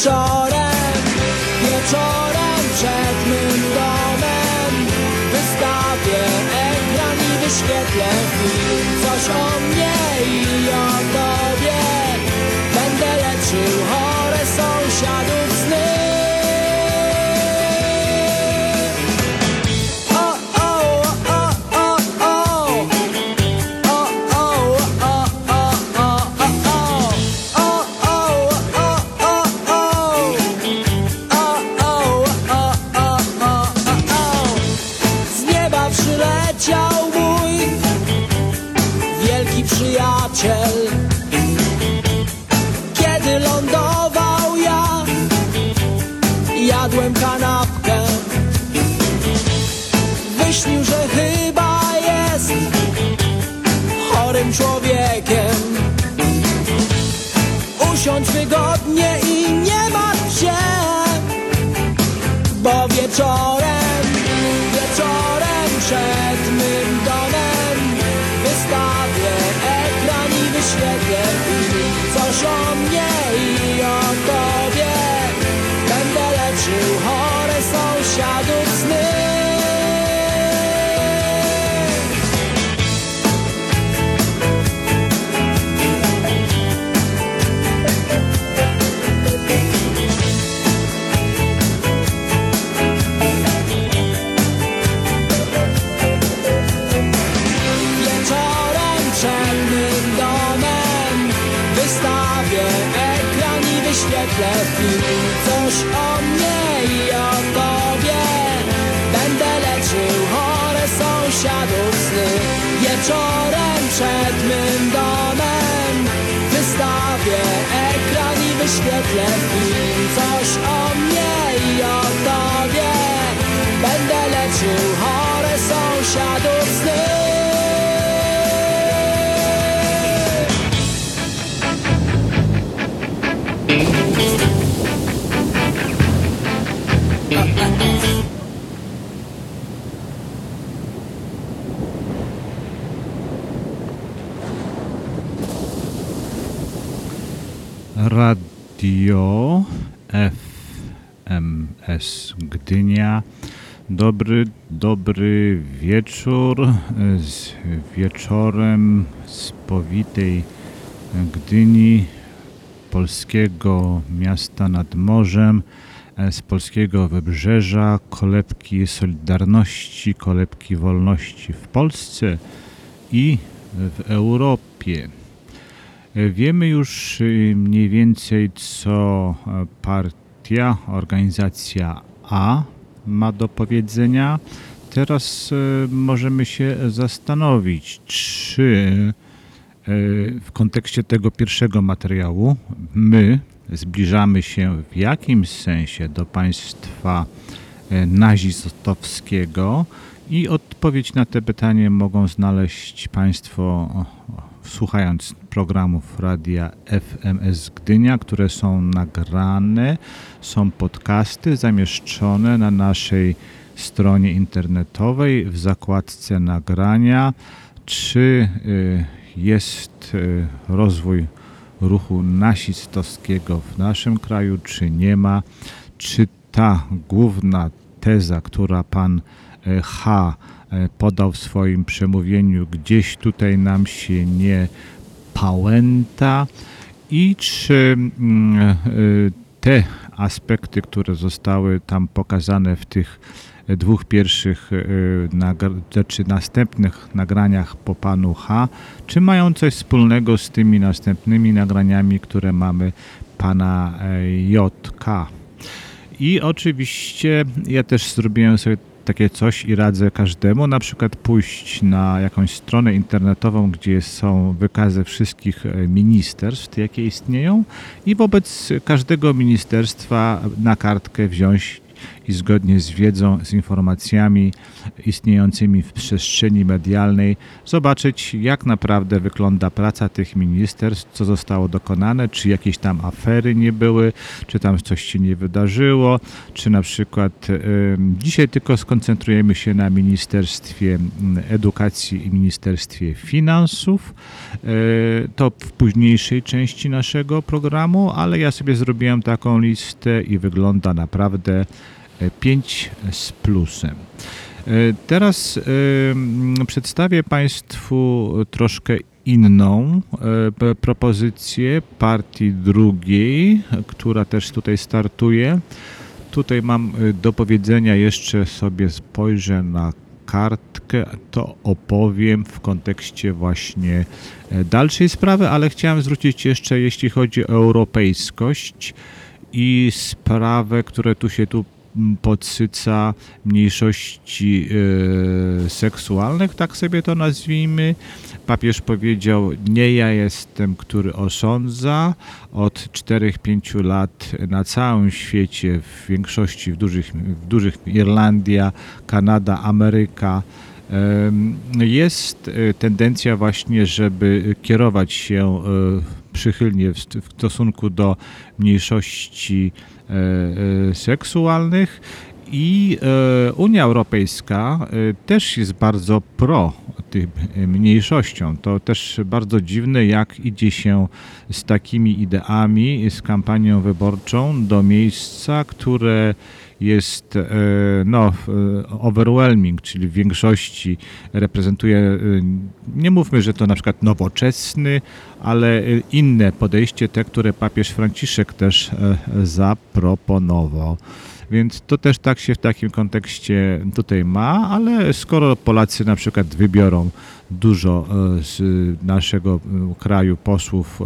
Wieczorem, wieczorem przed mym domem. Wystawię ekran i wyświetlę film. Coś o mnie Coś o mnie i o tobie będę leczył chore sąsiadów sny. Wieczorem przed mym domem wystawię ekran i wyświetlę film. Radio FMS Gdynia. Dobry, dobry wieczór. Z wieczorem z powitej Gdyni, polskiego miasta nad morzem, z polskiego wybrzeża, kolebki Solidarności, kolebki wolności w Polsce i w Europie. Wiemy już y, mniej więcej, co e, partia, organizacja A ma do powiedzenia. Teraz e, możemy się zastanowić, czy e, w kontekście tego pierwszego materiału my zbliżamy się w jakimś sensie do państwa e, nazistowskiego i odpowiedź na te pytanie mogą znaleźć Państwo słuchając programów radia FMS Gdynia, które są nagrane, są podcasty zamieszczone na naszej stronie internetowej w zakładce nagrania, czy y, jest y, rozwój ruchu nasistowskiego w naszym kraju, czy nie ma, czy ta główna teza, która pan y, H podał w swoim przemówieniu, gdzieś tutaj nam się nie pałęta i czy mm, te aspekty, które zostały tam pokazane w tych dwóch pierwszych, czy znaczy następnych nagraniach po panu H, czy mają coś wspólnego z tymi następnymi nagraniami, które mamy pana JK. I oczywiście ja też zrobiłem sobie takie coś i radzę każdemu, na przykład pójść na jakąś stronę internetową, gdzie są wykazy wszystkich ministerstw, jakie istnieją i wobec każdego ministerstwa na kartkę wziąć i zgodnie z wiedzą, z informacjami istniejącymi w przestrzeni medialnej zobaczyć, jak naprawdę wygląda praca tych ministerstw, co zostało dokonane, czy jakieś tam afery nie były, czy tam coś się nie wydarzyło, czy na przykład dzisiaj tylko skoncentrujemy się na Ministerstwie Edukacji i Ministerstwie Finansów. Y, to w późniejszej części naszego programu, ale ja sobie zrobiłem taką listę i wygląda naprawdę 5 z plusem. E, teraz y, przedstawię Państwu troszkę inną y, propozycję partii drugiej, która też tutaj startuje. Tutaj mam do powiedzenia, jeszcze sobie spojrzę na kartkę, to opowiem w kontekście właśnie dalszej sprawy, ale chciałem zwrócić jeszcze, jeśli chodzi o europejskość i sprawę, które tu się tu podsyca mniejszości e, seksualnych, tak sobie to nazwijmy. Papież powiedział, nie ja jestem, który osądza. Od 4-5 lat na całym świecie, w większości, w dużych, w dużych Irlandia, Kanada, Ameryka, jest e, tendencja właśnie, żeby kierować się e, przychylnie w stosunku do mniejszości seksualnych i e, Unia Europejska też jest bardzo pro tym mniejszościom. To też bardzo dziwne, jak idzie się z takimi ideami, z kampanią wyborczą do miejsca, które jest no, overwhelming, czyli w większości reprezentuje, nie mówmy, że to na przykład nowoczesny, ale inne podejście, te, które papież Franciszek też zaproponował. Więc to też tak się w takim kontekście tutaj ma, ale skoro Polacy na przykład wybiorą dużo z naszego kraju posłów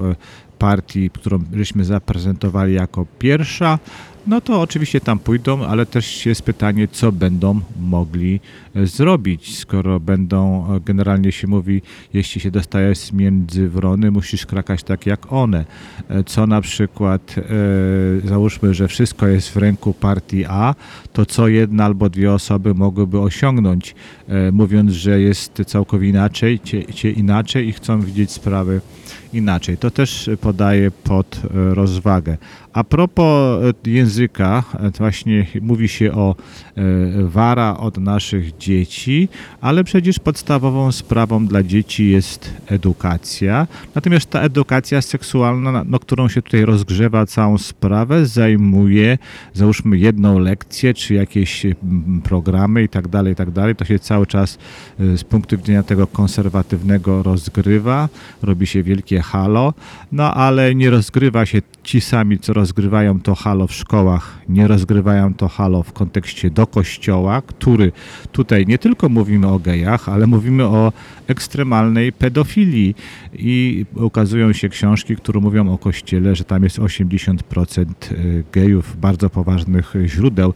partii, którą żeśmy zaprezentowali jako pierwsza, no to oczywiście tam pójdą, ale też jest pytanie, co będą mogli e, zrobić, skoro będą, e, generalnie się mówi, jeśli się dostajesz między wrony, musisz krakać tak jak one. E, co na przykład, załóżmy, że wszystko jest w ręku partii A, to co jedna albo dwie osoby mogłyby osiągnąć, mówiąc, że jest całkowicie inaczej, cie, cie inaczej i chcą widzieć sprawy inaczej. To też podaje pod rozwagę. A propos języka, właśnie mówi się o wara od naszych dzieci, ale przecież podstawową sprawą dla dzieci jest edukacja. Natomiast ta edukacja seksualna, no, którą się tutaj rozgrzewa całą sprawę, zajmuje załóżmy jedną lekcję, czy jakieś programy i tak dalej, i tak dalej. To się cały czas z punktu widzenia tego konserwatywnego rozgrywa, robi się wielkie halo, no ale nie rozgrywa się ci sami, co rozgrywają to halo w szkołach, nie rozgrywają to halo w kontekście do kościoła, który tutaj nie tylko mówimy o gejach, ale mówimy o ekstremalnej pedofilii i ukazują się książki, które mówią o kościele, że tam jest 80% y, gejów, bardzo poważnych źródeł.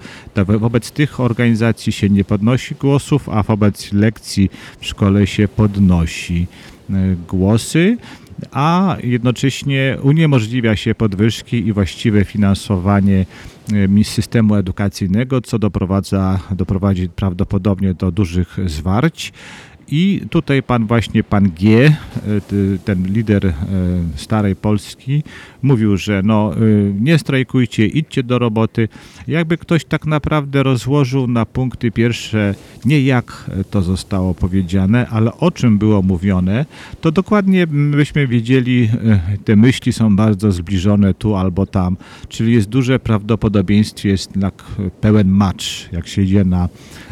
Wobec tych organizacji się nie podnosi głosów, a wobec lekcji w szkole się podnosi. głosy, a jednocześnie uniemożliwia się podwyżki i właściwe finansowanie systemu edukacyjnego, co doprowadza, doprowadzi prawdopodobnie do dużych zwarć. I tutaj pan właśnie, pan G, e, ten lider e, starej Polski, mówił, że no e, nie strajkujcie, idźcie do roboty. Jakby ktoś tak naprawdę rozłożył na punkty pierwsze, nie jak to zostało powiedziane, ale o czym było mówione, to dokładnie byśmy wiedzieli, te myśli są bardzo zbliżone tu albo tam, czyli jest duże prawdopodobieństwo, jest pełen match, jak się idzie na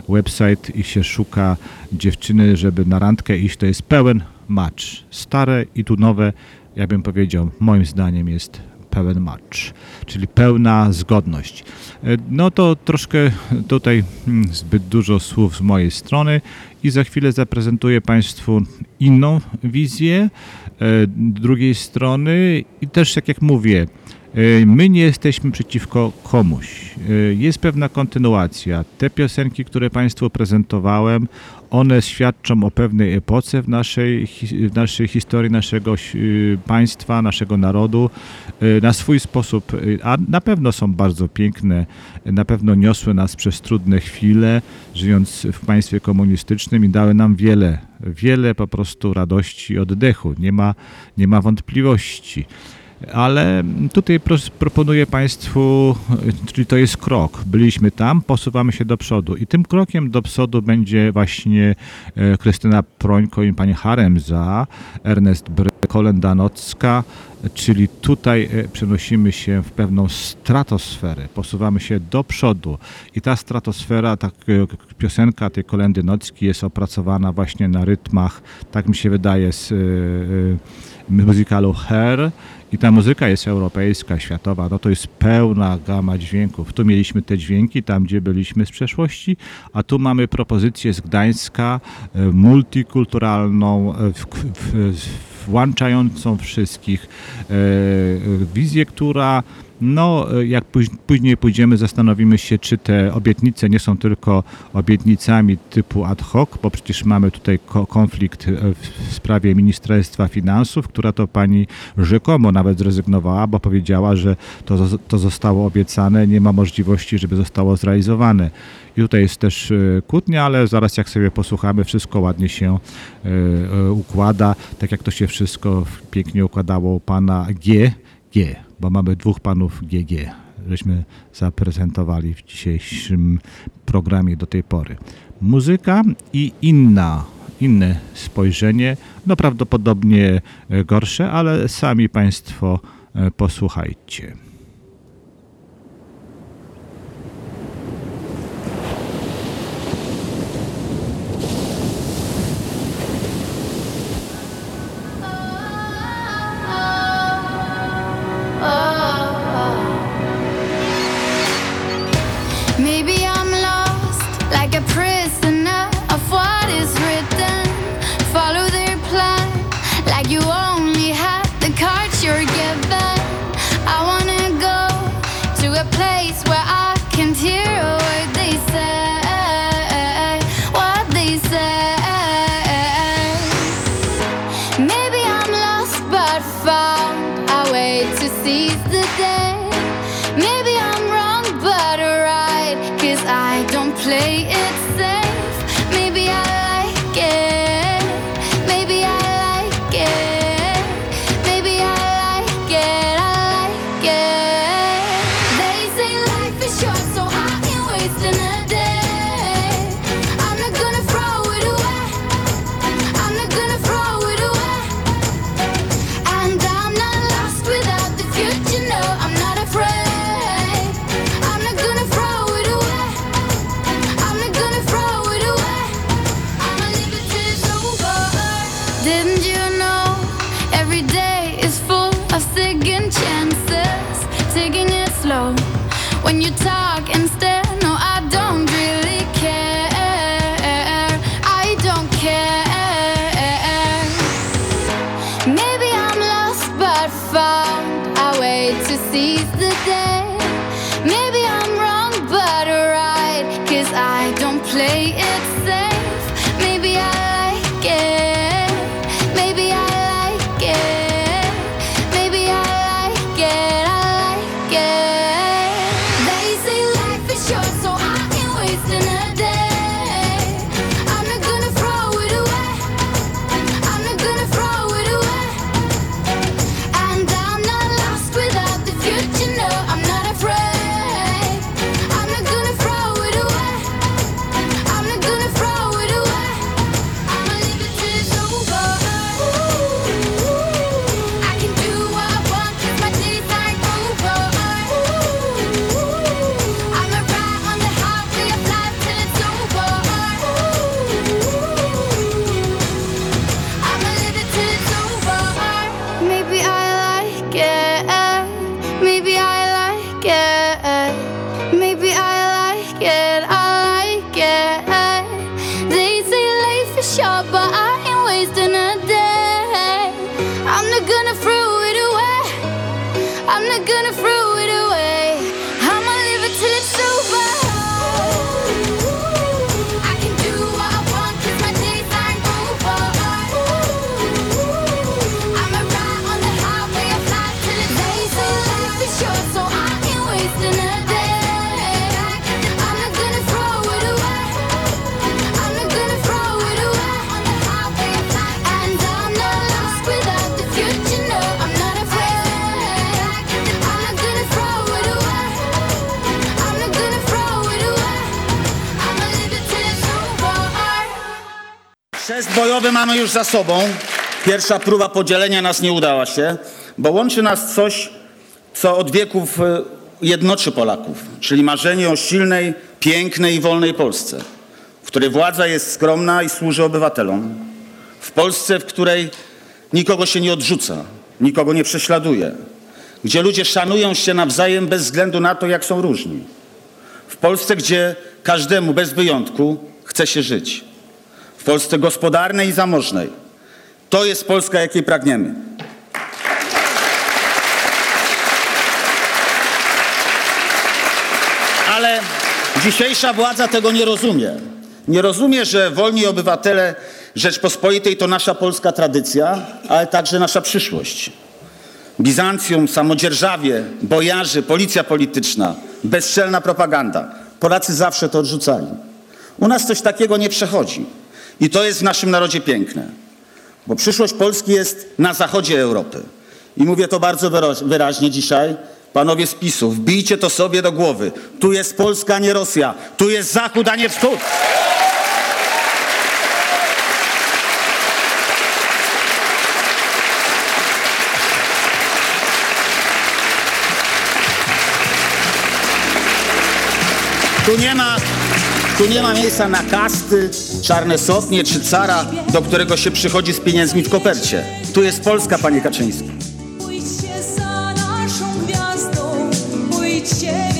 website i się szuka dziewczyny, żeby na randkę iść, to jest pełen match. Stare i tu nowe, ja bym powiedział, moim zdaniem jest pełen match, czyli pełna zgodność. E, no to troszkę tutaj hmm, zbyt dużo słów z mojej strony i za chwilę zaprezentuję Państwu inną wizję e, drugiej strony i też, tak jak mówię, my nie jesteśmy przeciwko komuś. E, jest pewna kontynuacja. Te piosenki, które Państwu prezentowałem, one świadczą o pewnej epoce w naszej, w naszej historii naszego e, państwa, naszego narodu na swój sposób, a na pewno są bardzo piękne, na pewno niosły nas przez trudne chwile, żyjąc w państwie komunistycznym i dały nam wiele, wiele po prostu radości i oddechu. Nie ma, nie ma wątpliwości ale tutaj proponuję Państwu, czyli to jest krok. Byliśmy tam, posuwamy się do przodu. I tym krokiem do przodu będzie właśnie e, Krystyna Prońko i pani Haremza, Ernest Bry, Nocka, czyli tutaj e, przenosimy się w pewną stratosferę, posuwamy się do przodu. I ta stratosfera, ta piosenka tej Kolendy Nocki jest opracowana właśnie na rytmach, tak mi się wydaje, z e, muzykalu Hair, i ta muzyka jest europejska, światowa, no to jest pełna gama dźwięków. Tu mieliśmy te dźwięki, tam gdzie byliśmy z przeszłości, a tu mamy propozycję z Gdańska, e, multikulturalną, e, w, w, włączającą wszystkich, e, wizję, która no, jak później pójdziemy, zastanowimy się, czy te obietnice nie są tylko obietnicami typu ad hoc, bo przecież mamy tutaj konflikt e, w sprawie Ministerstwa Finansów, która to pani rzekomo nawet zrezygnowała, bo powiedziała, że to, to zostało obiecane, nie ma możliwości, żeby zostało zrealizowane. I tutaj jest też e, kłótnia, ale zaraz jak sobie posłuchamy, wszystko ładnie się e, układa, tak jak to się wszystko pięknie układało u pana G. G bo mamy dwóch panów GG, żeśmy zaprezentowali w dzisiejszym programie do tej pory. Muzyka i inna, inne spojrzenie, no prawdopodobnie gorsze, ale sami Państwo e, posłuchajcie. Sobą. Pierwsza próba podzielenia nas nie udała się, bo łączy nas coś, co od wieków e, jednoczy Polaków, czyli marzenie o silnej, pięknej i wolnej Polsce, w której władza jest skromna i służy obywatelom. W Polsce, w której nikogo się nie odrzuca, nikogo nie prześladuje, gdzie ludzie szanują się nawzajem bez względu na to, jak są różni. W Polsce, gdzie każdemu bez wyjątku chce się żyć. Polsce gospodarnej i zamożnej. To jest Polska, jakiej pragniemy. Ale dzisiejsza władza tego nie rozumie. Nie rozumie, że wolni obywatele Rzeczpospolitej to nasza polska tradycja, ale także nasza przyszłość. Bizancjum, samodzierżawie, bojarzy, policja polityczna, bezczelna propaganda. Polacy zawsze to odrzucali. U nas coś takiego nie przechodzi. I to jest w naszym narodzie piękne. Bo przyszłość Polski jest na zachodzie Europy. I mówię to bardzo wyraźnie dzisiaj. Panowie z PiSu, wbijcie to sobie do głowy. Tu jest Polska, nie Rosja. Tu jest Zachód, a nie Wschód. Tu nie ma, tu nie ma miejsca na kasty, czarne sotnie czy cara, do którego się przychodzi z pieniędzmi w kopercie. Tu jest Polska, panie Kaczyński. Pójdźcie za naszą gwiazdą, pójdźcie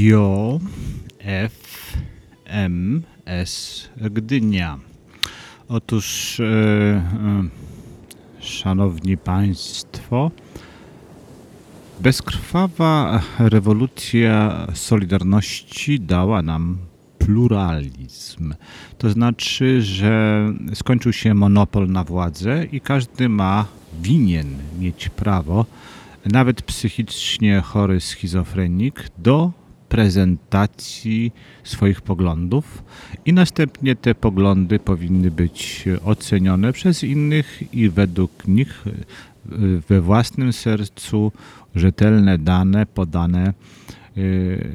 Radio FMS Gdynia. Otóż, e, e, szanowni państwo, bezkrwawa rewolucja Solidarności dała nam pluralizm. To znaczy, że skończył się monopol na władzę i każdy ma, winien mieć prawo, nawet psychicznie chory schizofrenik, do prezentacji swoich poglądów i następnie te poglądy powinny być ocenione przez innych i według nich we własnym sercu rzetelne dane podane yy,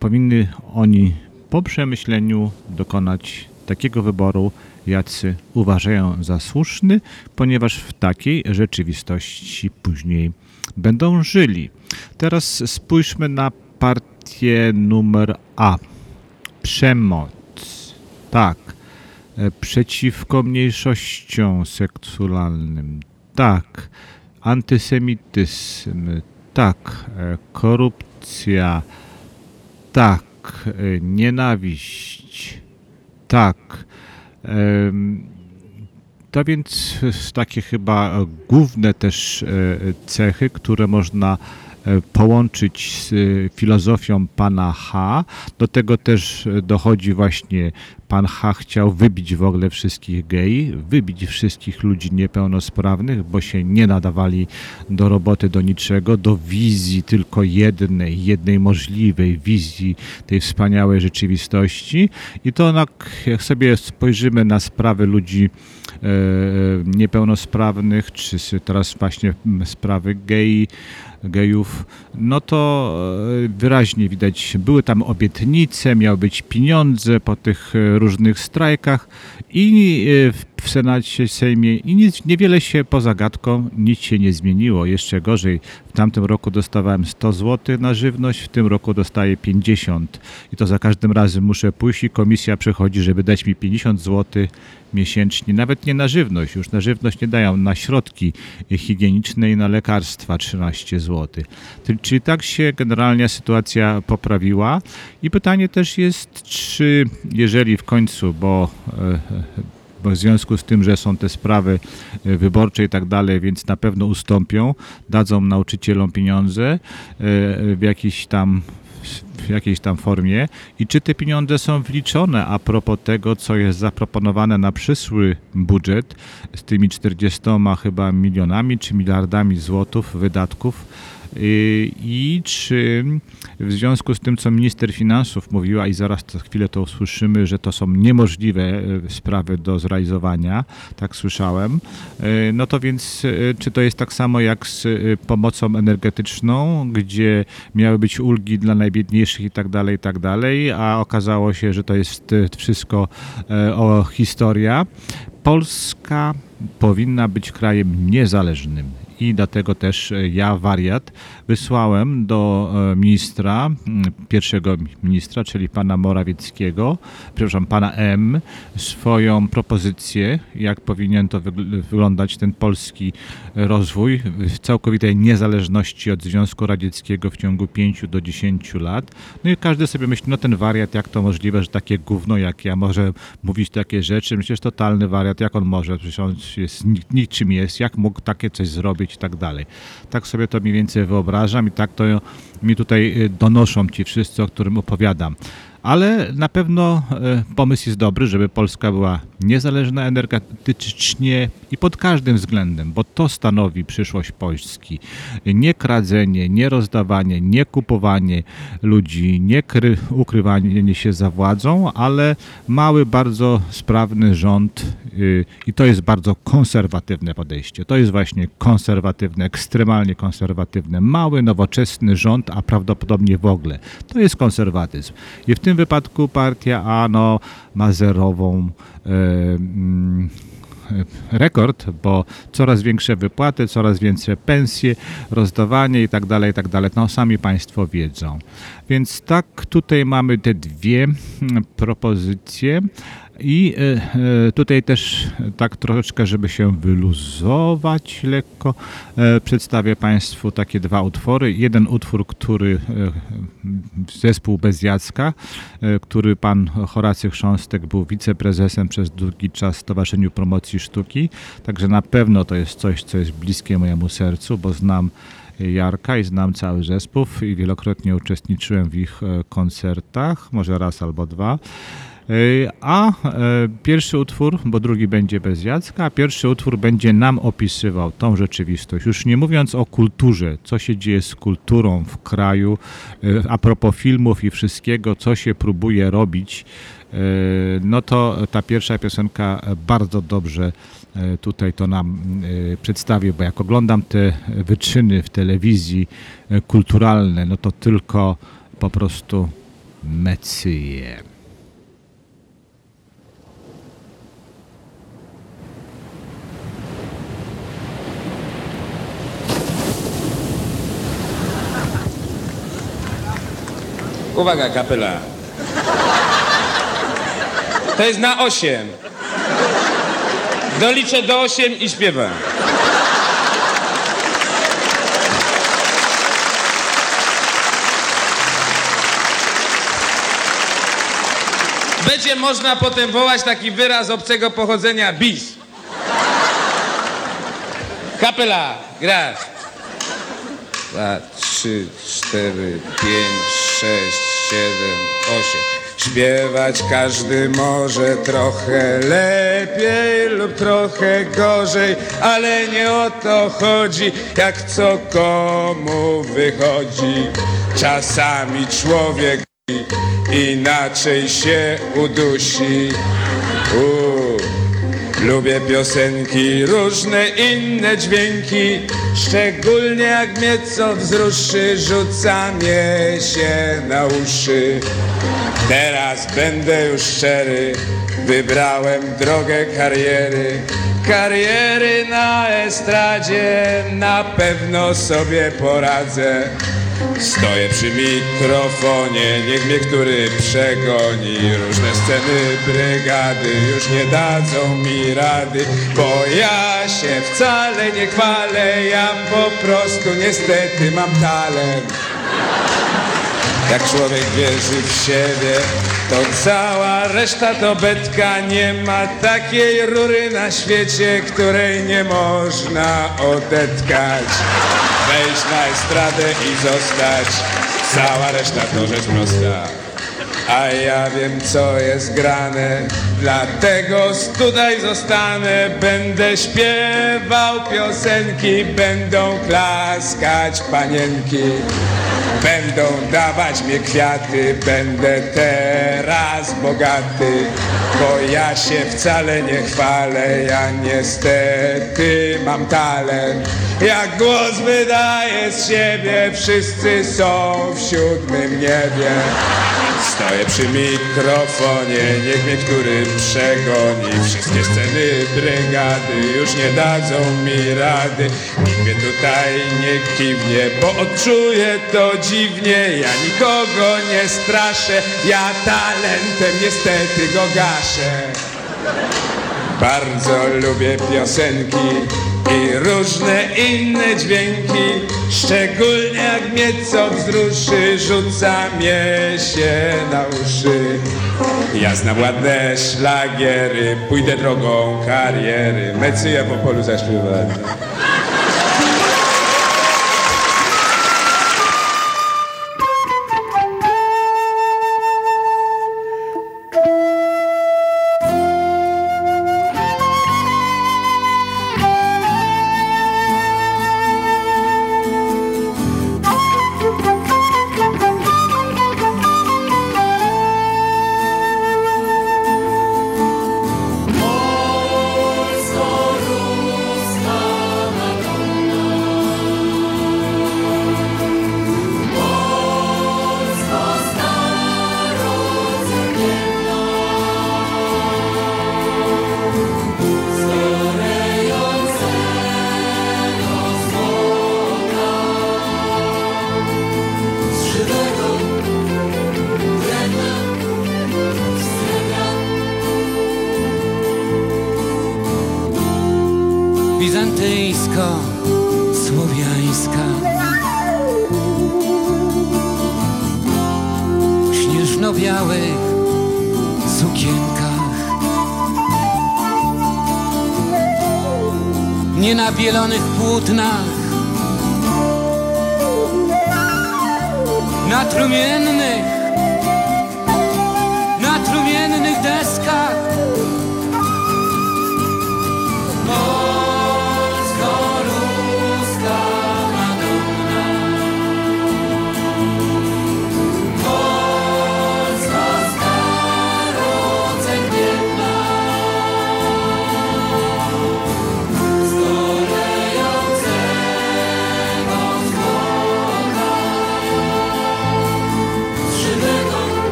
powinny oni po przemyśleniu dokonać takiego wyboru, jacy uważają za słuszny, ponieważ w takiej rzeczywistości później będą żyli. Teraz spójrzmy na partię numer A. Przemoc. Tak. E, Przeciwko mniejszościom seksualnym. Tak. Antysemityzm. Tak. E, Korupcja. Tak. E, Nienawiść. Tak. To więc takie chyba główne też cechy, które można połączyć z e, filozofią pana H. Do tego też e, dochodzi właśnie pan H chciał wybić w ogóle wszystkich gej, wybić wszystkich ludzi niepełnosprawnych, bo się nie nadawali do roboty, do niczego, do wizji tylko jednej, jednej możliwej wizji tej wspaniałej rzeczywistości. I to jak sobie spojrzymy na sprawy ludzi e, niepełnosprawnych, czy teraz właśnie sprawy gei, gejów, no to e, wyraźnie widać, były tam obietnice, miały być pieniądze po tych e, różnych strajkach i e, w- Senacie, Sejmie i nic, niewiele się poza gadką, nic się nie zmieniło. Jeszcze gorzej, w tamtym roku dostawałem 100 zł na żywność, w tym roku dostaję 50 i to za każdym razem muszę pójść i komisja przychodzi, żeby dać mi 50 zł miesięcznie, nawet nie na żywność, już na żywność nie dają, na środki higieniczne i na lekarstwa 13 zł. Czyli tak się generalnie sytuacja poprawiła i pytanie też jest, czy jeżeli w końcu, bo e, bo w związku z tym, że są te sprawy e, wyborcze i tak dalej, więc na pewno ustąpią, dadzą nauczycielom pieniądze e, w jakiejś tam w jakiejś tam formie. I czy te pieniądze są wliczone a propos tego, co jest zaproponowane na przyszły budżet z tymi 40 chyba milionami czy miliardami złotów wydatków i czy w związku z tym, co minister finansów mówiła i zaraz za chwilę to usłyszymy, że to są niemożliwe e, sprawy do zrealizowania, tak słyszałem, e, no to więc czy to jest tak samo jak z pomocą energetyczną, gdzie miały być ulgi dla najbiedniejszych i tak dalej, i tak dalej, a okazało się, że to jest wszystko o historia. Polska powinna być krajem niezależnym i dlatego też e, ja, wariat, wysłałem do e, ministra, m, pierwszego ministra, czyli pana Morawieckiego, przepraszam, pana M, swoją propozycję, jak powinien to wygl- wyglądać ten polski rozwój w całkowitej niezależności od Związku Radzieckiego w ciągu 5 do 10 lat. No i każdy sobie myśli, no ten wariat, jak to możliwe, że takie gówno jak ja może mówić takie rzeczy, przecież totalny wariat, jak on może, przecież on jest, ni- niczym jest, jak mógł takie coś zrobić i tak dalej. Tak sobie to mniej więcej wyobrażam i tak to mi tutaj y, donoszą ci wszyscy, o którym opowiadam. Ale na pewno e, pomysł jest dobry, żeby Polska była niezależna energetycznie i pod każdym względem, bo to stanowi przyszłość Polski. Nie kradzenie, nie rozdawanie, nie kupowanie ludzi, nie kry, ukrywanie się za władzą, ale mały, bardzo sprawny rząd y, i to jest bardzo konserwatywne podejście. To jest właśnie konserwatywne, ekstremalnie konserwatywne, mały, nowoczesny rząd, a prawdopodobnie w ogóle. To jest konserwatyzm. I w tym wypadku partia A no, ma zerową rekord, bo coraz większe wypłaty, coraz większe pensje, rozdawanie i tak dalej, i tak. No sami Państwo wiedzą. Więc tak, tutaj mamy te dwie mm, propozycje. I e, e, tutaj też e, tak troszeczkę, żeby się wyluzować lekko, przedstawię Państwu takie dwa utwory. Jeden utwór, który zespół Bez Jacka, który pan Horacy Chrząstek był wiceprezesem przez długi czas Stowarzyszeniu Promocji Sztuki, także na pewno to jest coś, co jest bliskie mojemu sercu, bo znam Jarka i znam cały zespół i wielokrotnie uczestniczyłem w ich koncertach, może raz albo dwa. E, A e, pierwszy utwór, bo drugi będzie bez Jacka, a pierwszy utwór będzie nam opisywał tą rzeczywistość. Już nie mówiąc o kulturze, co się dzieje z kulturą w kraju, e, a propos filmów i wszystkiego, co się próbuje robić, no to ta pierwsza piosenka bardzo dobrze tutaj to nam przedstawię, bo jak oglądam te wyczyny w telewizji kulturalne, no to tylko po prostu mecyje. Uwaga, kapela. To jest na osiem. Doliczę do osiem i śpiewam. Będzie można potem wołać taki wyraz obcego pochodzenia bis. Kapela, grasz. Dwa, trzy, cztery, pięć, sześć, siedem, osiem. Śpiewać każdy może trochę lepiej lub trochę gorzej, ale nie o to chodzi, jak co komu wychodzi. Czasami człowiek inaczej się udusi. Lubię piosenki, różne inne dźwięki Szczególnie jak mnie co wzruszy Rzuca mnie się na uszy. Teraz będę już szczery Wybrałem drogę kariery. Kariery na estradzie. Na pewno sobie poradzę. Stoję przy mikrofonie, niech mnie który przegoni. Różne sceny brygady już nie dadzą mi rady Bo ja się wcale nie chwalę, ja po prostu niestety mam talent. Jak człowiek wierzy w siebie, to cała reszta to betka. Nie ma takiej rury na świecie, której nie można odetkać. Wejść na estradę i zostać, cała reszta to rzecz prosta. A ja wiem co jest grane, dlatego tutaj zostanę. Będę śpiewał piosenki, będą klaskać panienki. Będą dawać mi kwiaty, będę teraz bogaty, bo ja się wcale nie chwalę, ja niestety mam talent. Jak głos wydaję z siebie, wszyscy są w siódmym niebie. Stoję przy mikrofonie, niech mnie który przegoni. Wszystkie sceny brygady już nie dadzą mi rady. Nikt mnie tutaj nie kiwnie, bo odczuję to dziwnie. Ja nikogo nie straszę, ja talentem niestety go gaszę. Bardzo lubię piosenki i różne inne dźwięki Szczególnie jak mnie co wzruszy, rzuca mnie się na uszy. Ja znam ładne szlagiery, pójdę drogą kariery. Mecyja po polu zaśpiewać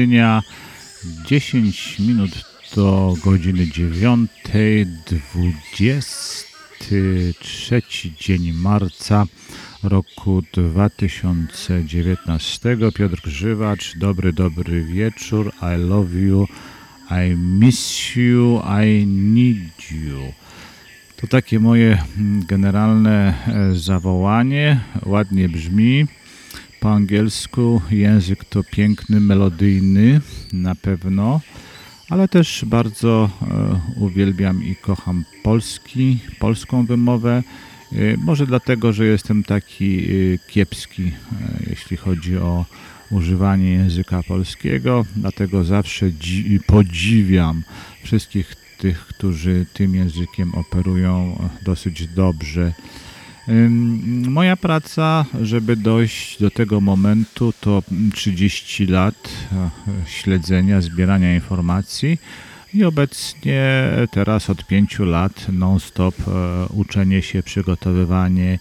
Gdynia. 10 minut do godziny 9 23 dzień marca roku 2019 Piotr Grzywacz dobry dobry wieczór. I love you. I miss you. I need you. To takie moje generalne e, zawołanie. Ładnie brzmi. Po angielsku język to piękny, melodyjny na pewno, ale też bardzo e, uwielbiam i kocham polski, polską wymowę. E, Może dlatego, że jestem taki e, kiepski, jeśli chodzi o używanie języka polskiego, dlatego zawsze dzi- podziwiam wszystkich tych, którzy tym językiem operują dosyć dobrze. Moja praca, żeby dojść do tego momentu, to 30 lat e, śledzenia, zbierania informacji i obecnie teraz od 5 lat non-stop e, uczenie się, przygotowywanie.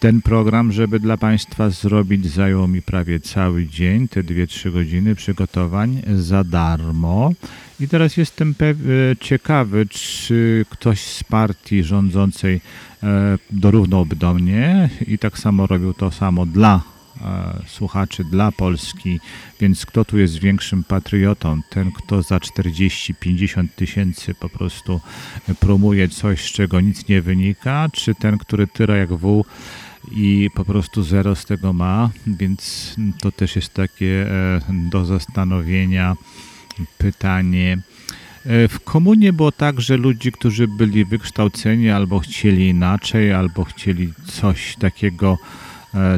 Ten program, żeby dla Państwa zrobić, zajął mi prawie cały dzień, te 2-3 godziny przygotowań za darmo. I teraz jestem e, ciekawy, czy ktoś z partii rządzącej e, dorównałby do mnie i tak samo robił to samo dla słuchaczy, dla Polski. Więc kto tu jest większym patriotą? Ten, kto za 40-50 tysięcy po prostu promuje coś, z czego nic nie wynika, czy ten, który tyra jak wół i po prostu zero z tego ma? Więc to też jest takie e, do zastanowienia pytanie. E, W komunie było tak, że ludzi, którzy byli wykształceni albo chcieli inaczej, albo chcieli coś takiego, e,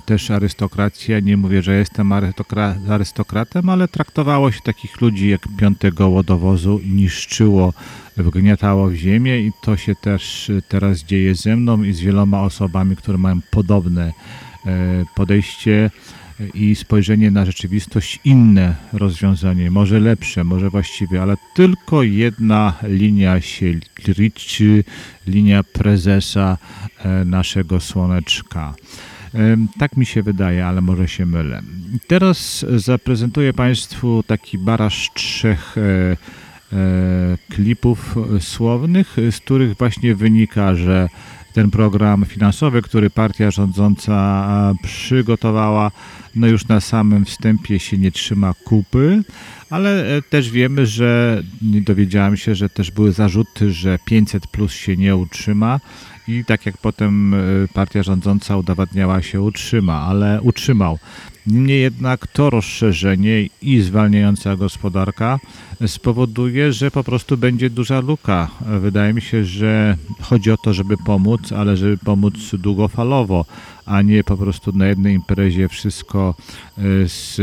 też arystokracja, nie mówię, że jestem arystokra- arystokratem, ale traktowało się takich ludzi jak piątego łodowozu, niszczyło, wgniatało w ziemię i to się też e, teraz dzieje ze mną i z wieloma osobami, które mają podobne e, podejście i spojrzenie na rzeczywistość, inne rozwiązanie, może lepsze, może właściwie, ale tylko jedna linia się liczy, linia prezesa e, naszego słoneczka. Tak mi się wydaje, ale może się mylę. Teraz zaprezentuję Państwu taki baraż trzech e, e, klipów słownych, z których właśnie wynika, że ten program finansowy, który partia rządząca przygotowała, no już na samym wstępie się nie trzyma kupy, ale e, też wiemy, że dowiedziałem się, że też były zarzuty, że 500 plus się nie utrzyma i tak jak potem e, partia rządząca udowadniała się utrzyma, ale utrzymał. Niemniej jednak to rozszerzenie i zwalniająca gospodarka spowoduje, że po prostu będzie duża luka. Wydaje mi się, że chodzi o to, żeby pomóc, ale żeby pomóc długofalowo, a nie po prostu na jednej imprezie wszystko e, z, e,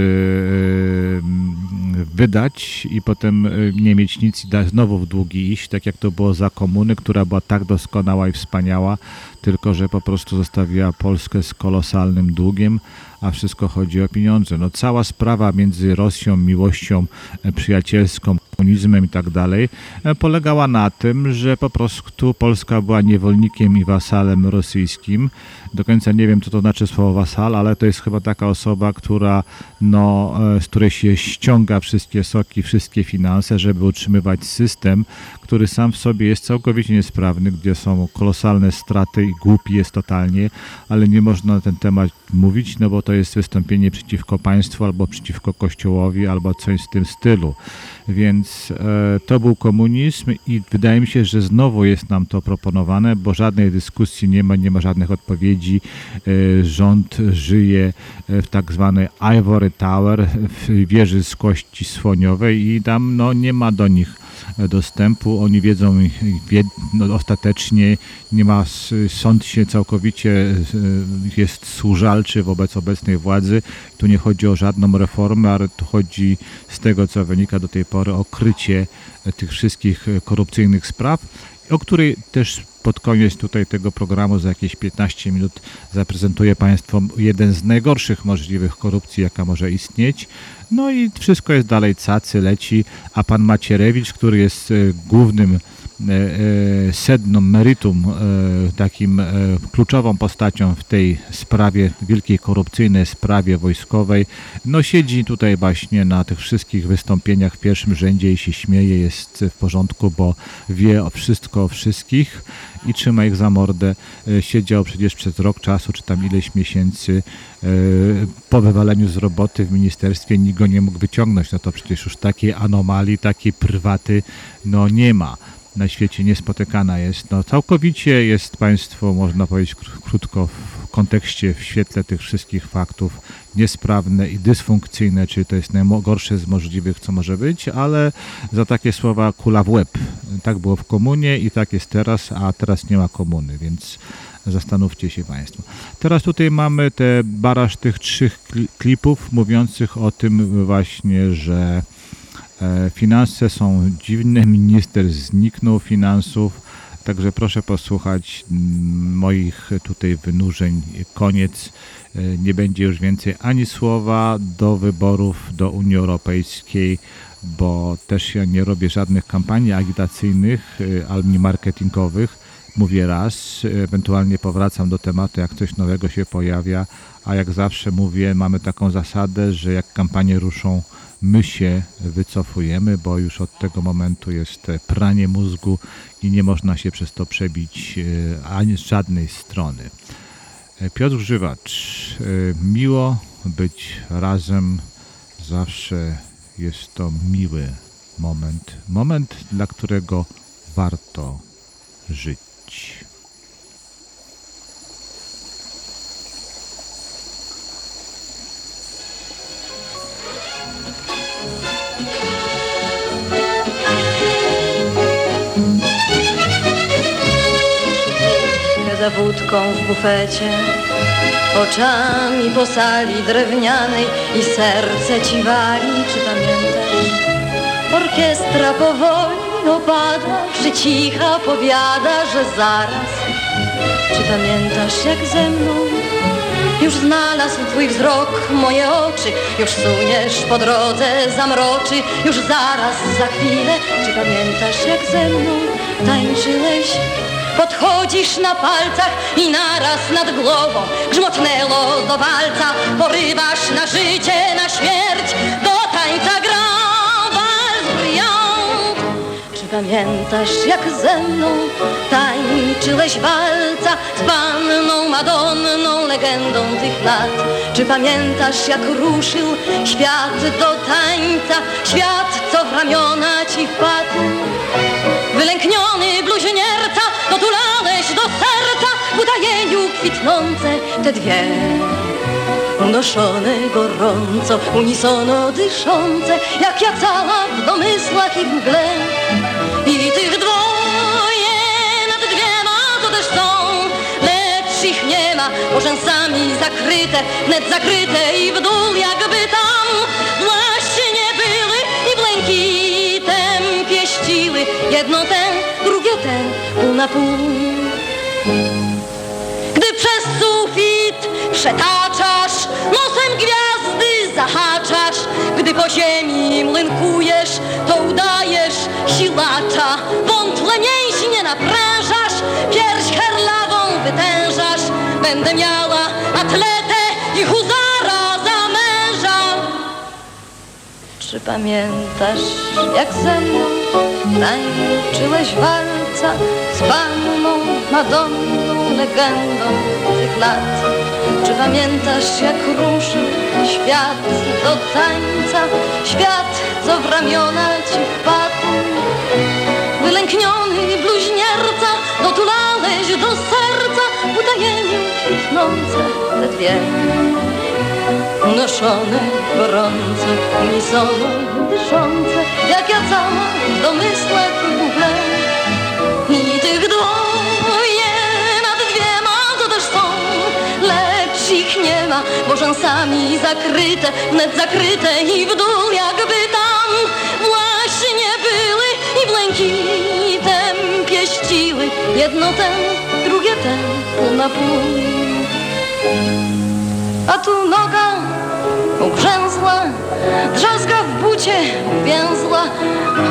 wydać i potem e, nie mieć nic i znowu w długi iść, tak jak to było za komuny, która była tak doskonała i wspaniała, tylko że po prostu zostawiła Polskę z kolosalnym długiem, a wszystko chodzi o pieniądze. No cała sprawa między Rosją, miłością e, przyjacielską, komunizmem i tak dalej, e, polegała na tym, że po prostu Polska była niewolnikiem i wasalem rosyjskim. Do końca nie wiem, co to znaczy słowo wasal, ale to jest chyba taka osoba, która, no, e, z której się ściąga wszystkie soki, wszystkie finanse, żeby utrzymywać system, który sam w sobie jest całkowicie niesprawny, gdzie są kolosalne straty i głupi jest totalnie, ale nie można na ten temat mówić, no bo to jest wystąpienie przeciwko państwu albo przeciwko kościołowi, albo coś w tym stylu. Więc e, to był komunizm i wydaje mi się, że znowu jest nam to proponowane, bo żadnej dyskusji nie ma, nie ma żadnych odpowiedzi. E, rząd żyje e, w tak zwanej Ivory Tower, w wieży z kości słoniowej i tam no, nie ma do nich dostępu. Oni wiedzą wie, no, ostatecznie, nie ma, sąd się całkowicie e, jest służalczy wobec obecnej władzy. Tu nie chodzi o żadną reformę, ale tu chodzi z tego, co wynika do tej pory, o krycie e, tych wszystkich e, korupcyjnych spraw, o której też pod koniec tutaj tego programu za jakieś 15 minut zaprezentuję Państwu jeden z najgorszych możliwych korupcji, jaka może istnieć. No i wszystko jest dalej cacy, leci, a pan Macierewicz, który jest e, głównym e, sedną, meritum, e, takim e, kluczową postacią w tej sprawie, wielkiej korupcyjnej sprawie wojskowej, no siedzi tutaj właśnie na tych wszystkich wystąpieniach w pierwszym rzędzie i się śmieje, jest w porządku, bo wie o wszystko o wszystkich i trzyma ich za mordę. Siedział przecież przez rok czasu, czy tam ileś miesięcy po wywaleniu z roboty w ministerstwie, nikt go nie mógł wyciągnąć. No to przecież już takiej anomalii, takiej prywaty, no nie ma. Na świecie niespotykana jest. No całkowicie jest państwo, można powiedzieć kró- krótko, w kontekście, w świetle tych wszystkich faktów niesprawne i dysfunkcyjne, czyli to jest najgorsze z możliwych, co może być, ale za takie słowa kula w łeb. Tak było w komunie i tak jest teraz, a teraz nie ma komuny, więc zastanówcie się Państwo. Teraz tutaj mamy te baraż tych trzech kli- klipów mówiących o tym właśnie, że finanse są dziwne, minister zniknął finansów, Także proszę posłuchać mm, moich tutaj wynurzeń. Koniec. E, Nie będzie już więcej ani słowa do wyborów do Unii Europejskiej, bo też ja nie robię żadnych kampanii agitacyjnych e, ani marketingowych. Mówię raz, ewentualnie powracam do tematu, jak coś nowego się pojawia, a jak zawsze mówię, mamy taką zasadę, że jak kampanie ruszą, my się wycofujemy, bo już od tego momentu jest pranie mózgu i nie można się przez to przebić e, ani z żadnej strony. E, Piotr Grzywacz, e, miło być razem, zawsze jest to miły moment, moment, dla którego warto żyć. Za wódką w bufecie. Oczami po sali drewnianej i serce ci wali, czy pamiętasz? Orkiestra powoli opada, przycicha, powiada, że zaraz? Czy pamiętasz jak ze mną już znalazł twój wzrok moje oczy? Już suniesz po drodze zamroczy Już zaraz, za chwilę. Czy pamiętasz jak ze mną tańczyłeś Podchodzisz na palcach i naraz nad głową Grzmotnęło do walca. Porywasz na życie, na śmierć Do tańca gra. Czy pamiętasz jak ze mną Tańczyłeś walca z panną Madonną Legendą tych lat? Czy pamiętasz jak ruszył świat do tańca Świat co w ramiona ci wpadł kwitnące te dwie. Unoszone gorąco Unisono dyszące Jak ja cała w domysłach i w mgle. I tych dwoje nad dwiema to też są Lecz ich nie ma Porzęsami zakryte Wnet zakryte i w dół jakby tam Właśnie były i błękitem pieściły. Jedno ten, drugie ten, pół na pół przetaczasz Nosem gwiazdy zahaczasz. Gdy po ziemi młynkujesz To udajesz silacza Wątle mięśnie naprężasz. Pierś herlawą wytężasz Będę miała atletę i huzara za męża. Czy pamiętasz jak ze mną tańczyłeś walca z panną Madonną, legendą tych lat? Czy pamiętasz jak ruszył świat do tańca, świat co w ramiona ci wpadł? Wylękniony bluźnierca, dotulałeś do serca w utajeniu kwitnące te dwie unoszone gorąco, unisono dyszące, jak ja cała w domysłach nie ma, zakryte, wnet zakryte i w dół jakby tam właśnie były i błękitem pieściły. Jedno ten, drugie ten, pół na pół. A tu noga ugrzęzła, drzazga w bucie uwięzła,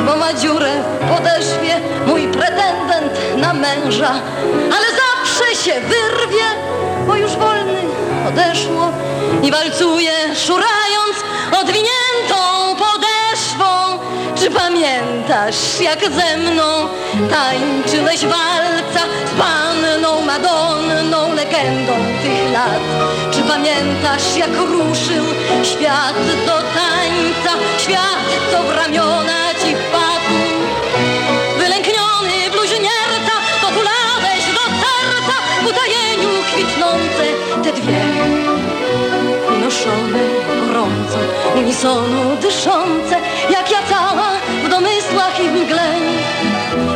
bo ma dziurę w podeszwie mój pretendent na męża. Ale zawsze się wyrwie, bo już wolny odeszło i walcuje szurając odwiniętą podeszwą. Czy pamiętasz, jak ze mną tańczyłeś walca z panną Madonną, legendą tych lat? Czy pamiętasz, jak ruszył świat do tańca, świat, co w ramiona ci wpadł? Unisono dyszące, jak ja cała w domysłach i mgle.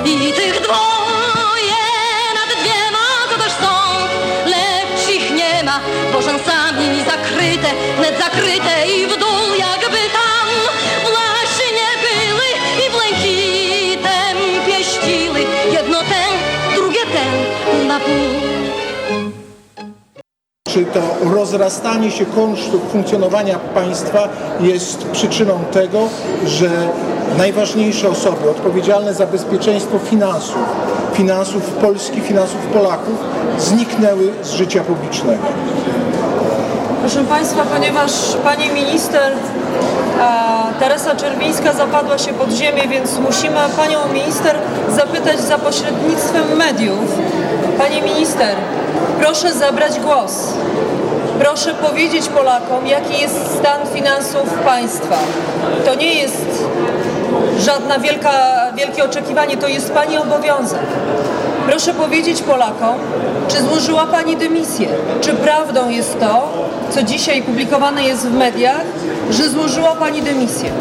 I tych dwoje nad dwiema to też są, lecz ich nie ma, bo rzęsami zakryte, net zakryte i w dół jakby tam właśnie były i błękitem pieściły. Jedno ten, na pół. Czy to rozrastanie się kosztów funkcjonowania państwa jest przyczyną tego, że najważniejsze osoby odpowiedzialne za bezpieczeństwo finansów, finansów Polski, finansów Polaków zniknęły z życia publicznego? Proszę Państwa, ponieważ Pani Minister e, Teresa Czerwińska zapadła się pod ziemię, więc musimy Panią Minister zapytać za pośrednictwem mediów. Pani Minister, proszę zabrać głos. Proszę powiedzieć Polakom, jaki jest stan finansów państwa. To nie jest żadna wielka, wielkie oczekiwanie, to jest Pani obowiązek. Proszę powiedzieć Polakom, czy złożyła Pani dymisję? Czy prawdą jest to, co dzisiaj publikowane jest w mediach, że złożyła Pani dymisję?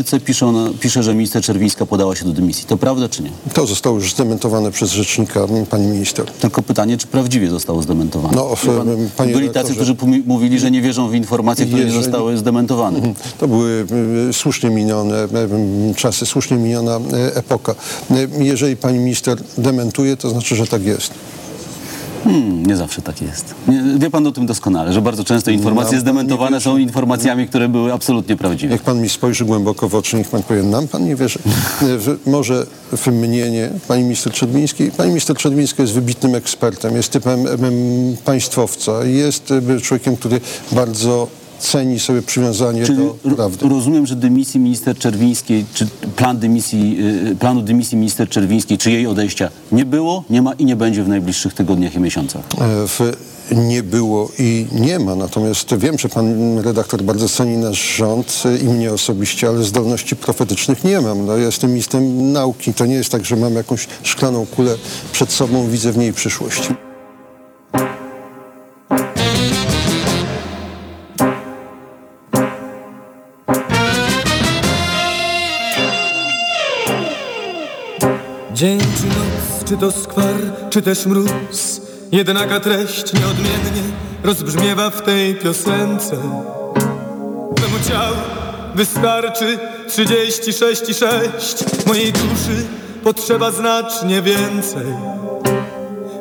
Polityce pisze, pisze, że minister Czerwińska podała się do dymisji. To prawda czy nie? To zostało już zdementowane przez rzecznika m, pani minister. Tylko pytanie, czy prawdziwie zostało zdementowane? No, pan, panie byli tacy, którzy mówili, że nie wierzą w informacje, które nie Jeżeli- zostały zdementowane. Mhm. To były y, słusznie minione y, czasy, słusznie miniona epoka. Jeżeli pani minister dementuje, to znaczy, że tak jest. Hmm, nie zawsze tak jest. Nie, wie pan o tym doskonale, że bardzo często informacje Nam zdementowane są informacjami, które były absolutnie prawdziwe. Niech pan mi spojrzy głęboko w oczy, niech pan powie, nam pan nie wierzy. Może w mnie nie, pani minister Czerwińskiej. Pani minister Czerwińska jest wybitnym ekspertem, jest typem em, państwowca, jest em, człowiekiem, który bardzo ceni sobie przywiązanie Czyli do prawdy. rozumiem, że dymisji minister Czerwińskiej, czy plan dymisji, y, planu dymisji minister Czerwińskiej, czy jej odejścia nie było, nie ma i nie będzie w najbliższych tygodniach i miesiącach. E, W, nie było i nie ma. Natomiast wiem, że pan redaktor bardzo ceni nasz rząd i mnie osobiście, ale zdolności profetycznych nie mam. No, ja jestem ministrem nauki. To nie jest tak, że mam jakąś szklaną kulę przed sobą, widzę w niej przyszłość. Dzień czy noc, czy to skwar, czy też mróz. Jednaka treść nieodmiennie rozbrzmiewa w tej piosence. Memu ciału wystarczy 36 i 6 Mojej duszy potrzeba znacznie więcej.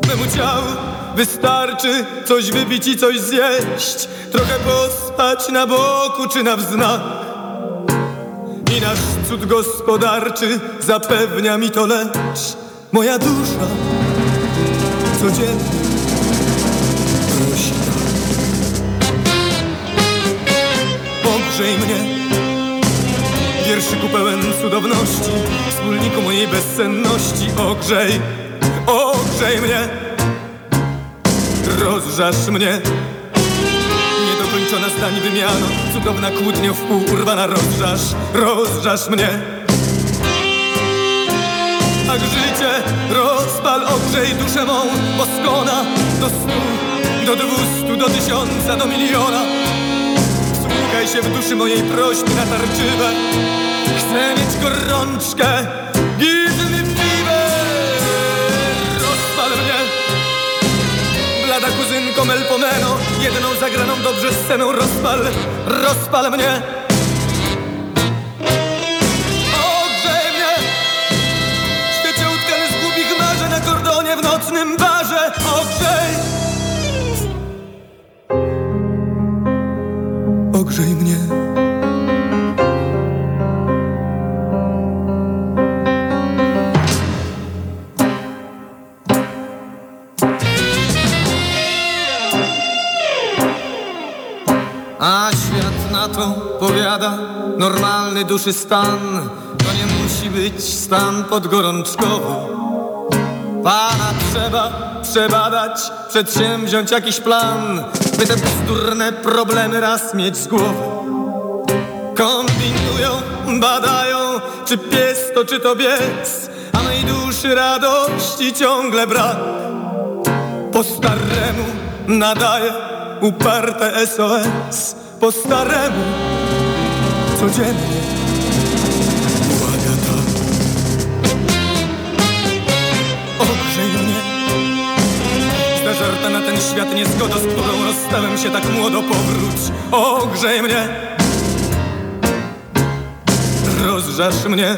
Memu ciału wystarczy coś wypić i coś zjeść. Trochę pospać na boku czy na wznak i nasz cud gospodarczy zapewnia mi to, lecz moja dusza codziennie prosi. Pogrzej mnie Wierszyku pełen cudowności Wspólniku mojej bezsenności. Ogrzej, ogrzej mnie Rozżasz mnie Niedokończona zdań wymiana Cudowna kłótnia w pół urwana Rozżasz, rozżasz mnie. Tak życie rozpal, ogrzej duszę mą. Poskona do stu, do dwustu, do tysiąca, do miliona. Wsłuchaj się w duszy mojej prośby natarczywe Chcę mieć gorączkę kuzynko Melpomeno Jedną zagraną dobrze sceną. Rozpal, rozpal mnie. Ogrzej mnie. Świecie utkany z głupich marzeń Na kordonie w nocnym barze. Ogrzej Ogrzej mnie to powiada Normalny duszy stan. To nie musi być stan podgorączkowy. Pana trzeba przebadać Przedsięwziąć jakiś plan By te bzdurne problemy raz mieć z głowy. Kombinują, badają Czy pies to czy to bies A mej duszy radości ciągle brak. Po staremu nadaje uparte SOS Po staremu codziennie. Błaga tak Ogrzej mnie Zażarta na ten świat niezgoda, z którą rozstałem się tak młodo Powróć, ogrzej mnie Rozżasz mnie.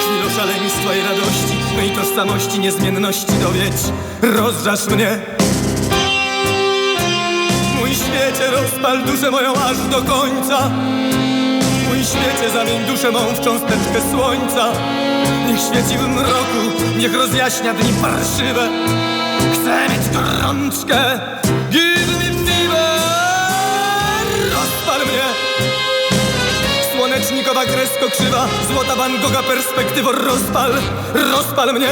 Chwilą szaleństwa i radości Mej tożsamości, niezmienności dowiedź. Rozżasz mnie. Mój świecie rozpal duszę moją aż do końca świecie zamień duszę mą w cząsteczkę słońca. Niech świeci w mroku, niech rozjaśnia dni parszywe. Chcę mieć gorączkę Give me fever Rozpal mnie. Słonecznikowa kresko krzywa Złota Van Gogha perspektywo Rozpal, rozpal mnie.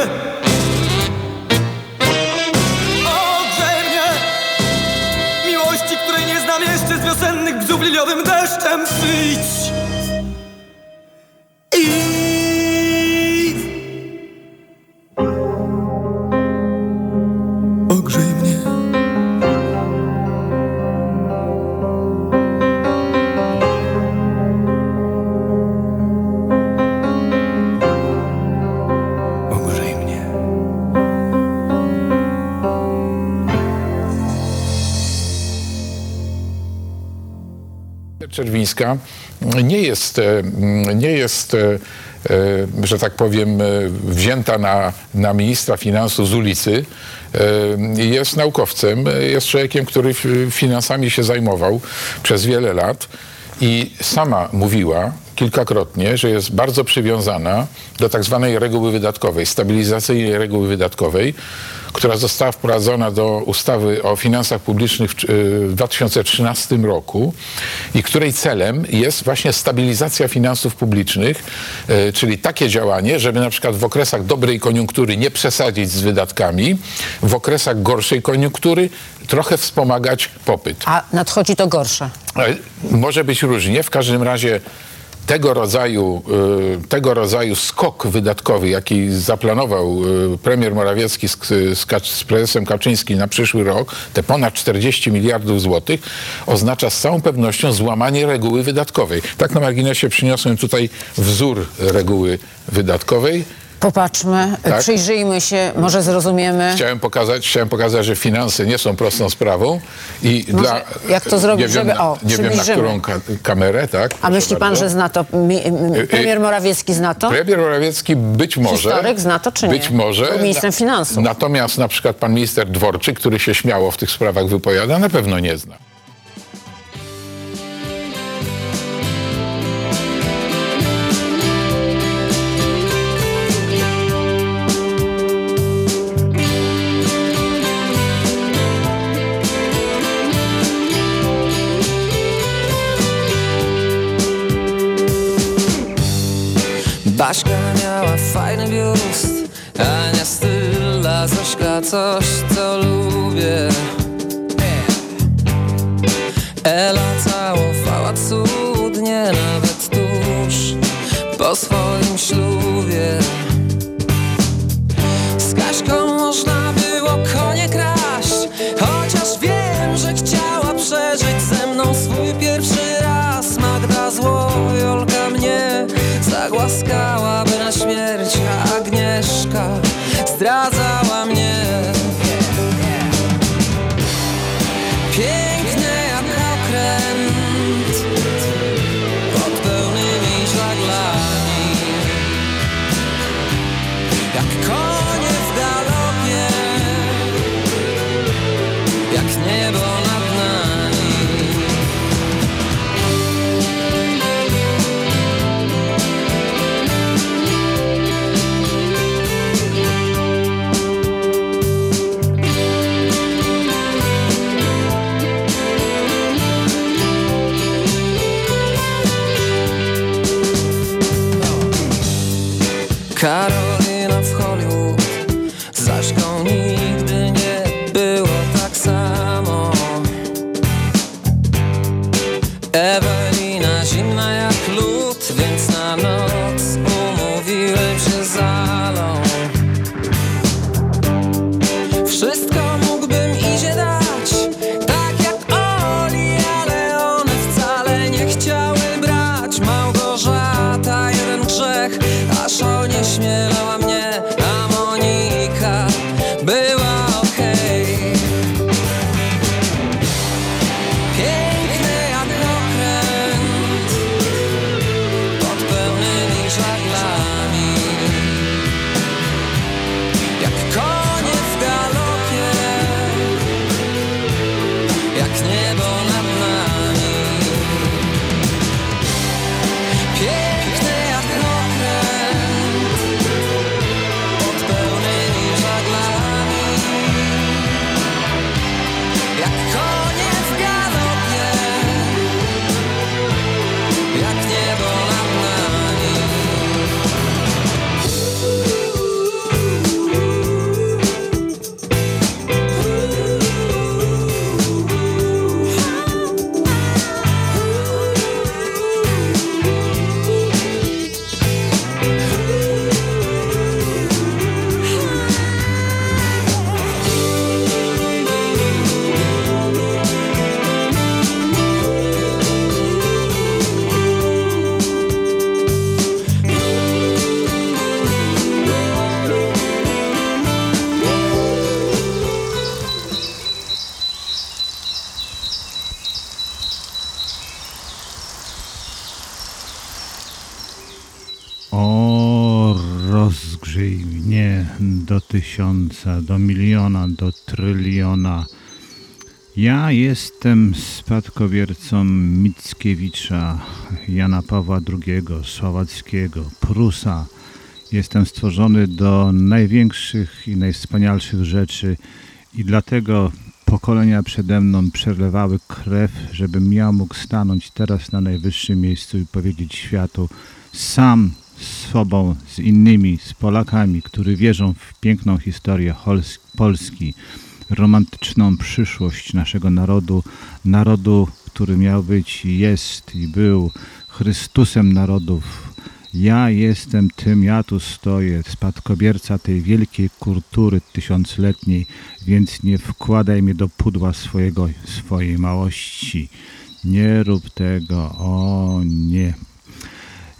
Wiosennych bzów liliowym deszczem Przyjdź Czerwińska nie jest, e, nie jest e, e, że tak powiem, wzięta na, na ministra finansów z ulicy. Jest naukowcem, jest człowiekiem, który finansami się zajmował przez wiele lat i sama mówiła kilkakrotnie, że jest bardzo przywiązana do tak zwanej reguły wydatkowej, stabilizacyjnej reguły wydatkowej, która została wprowadzona do ustawy o finansach publicznych w, w 2013 roku i której celem jest właśnie stabilizacja finansów publicznych, e, czyli takie działanie, żeby na przykład w okresach dobrej koniunktury nie przesadzić z wydatkami, w okresach gorszej koniunktury trochę wspomagać popyt. A nadchodzi to gorsze. E, Może być różnie. W każdym razie tego rodzaju, e, tego rodzaju skok wydatkowy, jaki zaplanował e, premier Morawiecki z, z, z prezesem Kaczyńskim na przyszły rok, te ponad 40 miliardów złotych, oznacza z całą pewnością złamanie reguły wydatkowej. Tak na marginesie przyniosłem tutaj wzór reguły wydatkowej. Popatrzmy, Tak. przyjrzyjmy się, może zrozumiemy. Chciałem pokazać, chciałem pokazać, że finanse nie są prostą sprawą i Może dla... jak to zrobić, nie wiem, żeby- na, o, nie wiem na którą ka- kamerę, tak? A myśli pan, bardzo. że zna to, mi, mi, premier Morawiecki zna to? Premier Morawiecki być może... Historyk zna to, czy nie? Być może. Był ministrem finansów. Natomiast na przykład pan minister Dworczyk, który się śmiało w tych sprawach wypowiada, na pewno nie zna. Baśka miała fajny biust Ania styla, Zośka coś, co lubię. Ela całowała cudnie Nawet tuż po swoim ślubie casa tysiąca, do miliona, do tryliona. Ja jestem spadkobiercą Mickiewicza, Jana Pawła II, Słowackiego, Prusa. Jestem stworzony do największych i najwspanialszych rzeczy i dlatego pokolenia przede mną przelewały krew, żebym ja mógł stanąć teraz na najwyższym miejscu i powiedzieć światu sam z sobą, z innymi, z Polakami, którzy wierzą w piękną historię Polski, romantyczną przyszłość naszego narodu, narodu, który miał być, jest i był Chrystusem narodów. Ja jestem tym, ja tu stoję, spadkobierca tej wielkiej kultury tysiącletniej, więc nie wkładaj mnie do pudła swojego, swojej małości. Nie rób tego, o nie.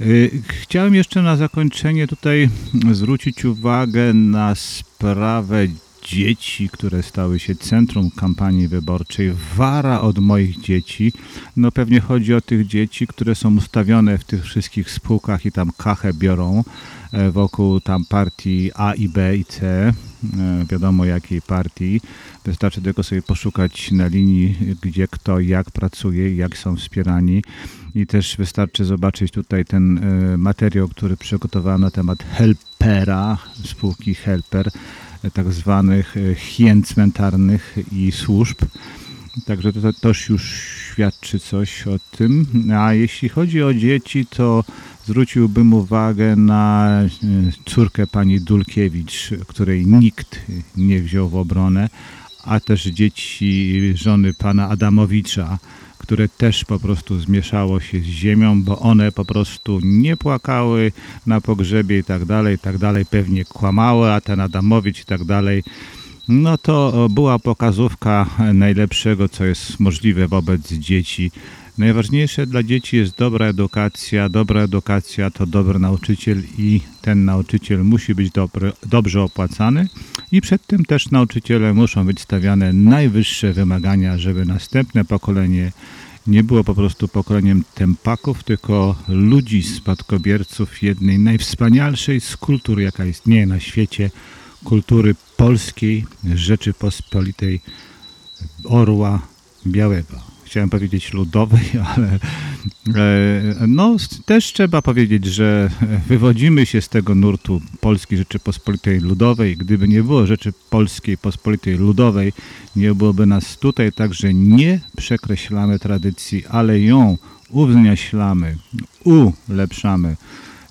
Y, Chciałem jeszcze na zakończenie tutaj zwrócić uwagę na sprawę dzieci, które stały się centrum kampanii wyborczej. Wara od moich dzieci. No pewnie chodzi o tych dzieci, które są ustawione w tych wszystkich spółkach i tam kachę biorą e, wokół tam partii A i B i C. E, Wiadomo jakiej partii. Wystarczy tylko sobie poszukać na linii, gdzie kto jak pracuje, jak są wspierani. I też wystarczy zobaczyć tutaj ten e, materiał, który przygotowałem na temat helpera, spółki helper, e, tak zwanych hien cmentarnych i służb. Także to, to też już świadczy coś o tym. A jeśli chodzi o dzieci, to zwróciłbym uwagę na e, córkę pani Dulkiewicz, której nikt nie wziął w obronę, a też dzieci żony pana Adamowicza, które też po prostu zmieszało się z ziemią, bo one po prostu nie płakały na pogrzebie i tak dalej, i tak dalej, pewnie kłamały, a ten Adamowicz i tak dalej. No to była pokazówka najlepszego, co jest możliwe wobec dzieci. Najważniejsze dla dzieci jest dobra edukacja. Dobra edukacja to dobry nauczyciel i ten nauczyciel musi być dobry, dobrze opłacany. I przed tym też nauczyciele muszą być stawiane najwyższe wymagania, żeby następne pokolenie nie było po prostu pokoleniem tempaków, tylko ludzi, spadkobierców jednej najwspanialszej z kultur, jaka istnieje na świecie, kultury polskiej Rzeczypospolitej Orła Białego. Chciałem powiedzieć ludowej, ale e, no, też trzeba powiedzieć, że wywodzimy się z tego nurtu Polskiej Rzeczypospolitej Ludowej. Gdyby nie było Rzeczy Polskiej Pospolitej Ludowej, nie byłoby nas tutaj, także nie przekreślamy tradycji, ale ją uwznieślamy, ulepszamy.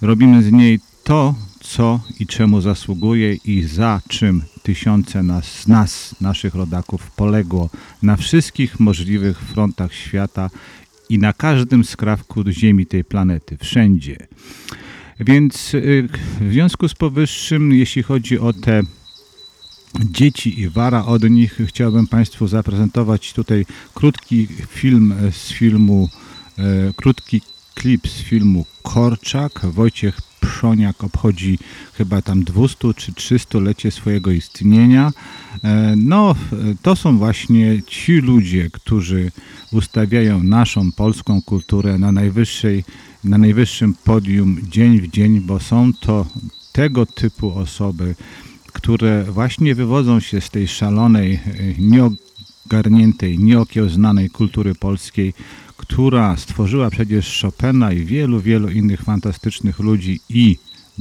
Robimy z niej to, co i czemu zasługuje i za czym tysiące nas, nas, naszych rodaków poległo na wszystkich możliwych frontach świata i na każdym skrawku ziemi tej planety, wszędzie. Więc y, w związku z powyższym, jeśli chodzi o te dzieci i wara od nich, chciałbym Państwu zaprezentować tutaj krótki film z filmu, e, krótki klip z filmu Korczak. Wojciech Przoniak obchodzi chyba tam 200 czy 300-lecie swojego istnienia. E, No, to są właśnie ci ludzie, którzy ustawiają naszą polską kulturę na, najwyższej, na najwyższym podium dzień w dzień, bo są to tego typu osoby, które właśnie wywodzą się z tej szalonej, e, nieogarniętej, nieokiełznanej kultury polskiej, która stworzyła przecież Chopina i wielu, wielu innych fantastycznych ludzi i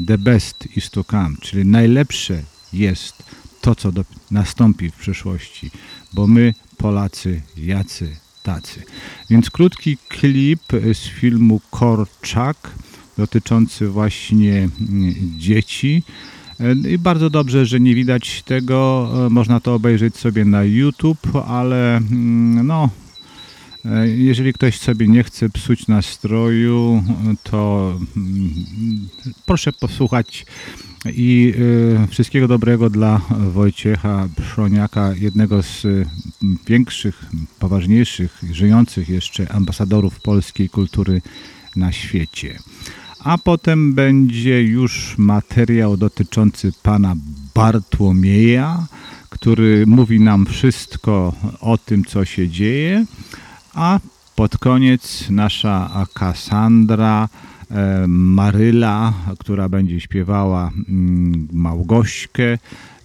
the best is to come, czyli najlepsze jest to, co do, nastąpi w przyszłości, bo my Polacy jacy tacy. Więc krótki klip z filmu Korczak dotyczący właśnie mm, dzieci. E, I bardzo dobrze, że nie widać tego. E, Można to obejrzeć sobie na YouTube, ale mm, no, jeżeli ktoś sobie nie chce psuć nastroju, to mm, proszę posłuchać i e, wszystkiego dobrego dla Wojciecha Przoniaka, jednego z e, większych, poważniejszych, żyjących jeszcze ambasadorów polskiej kultury na świecie. A potem będzie już materiał dotyczący pana Bartłomieja, który mówi nam wszystko o tym, co się dzieje, a pod koniec nasza Kassandra e, Maryla, która będzie śpiewała mm, Małgośkę.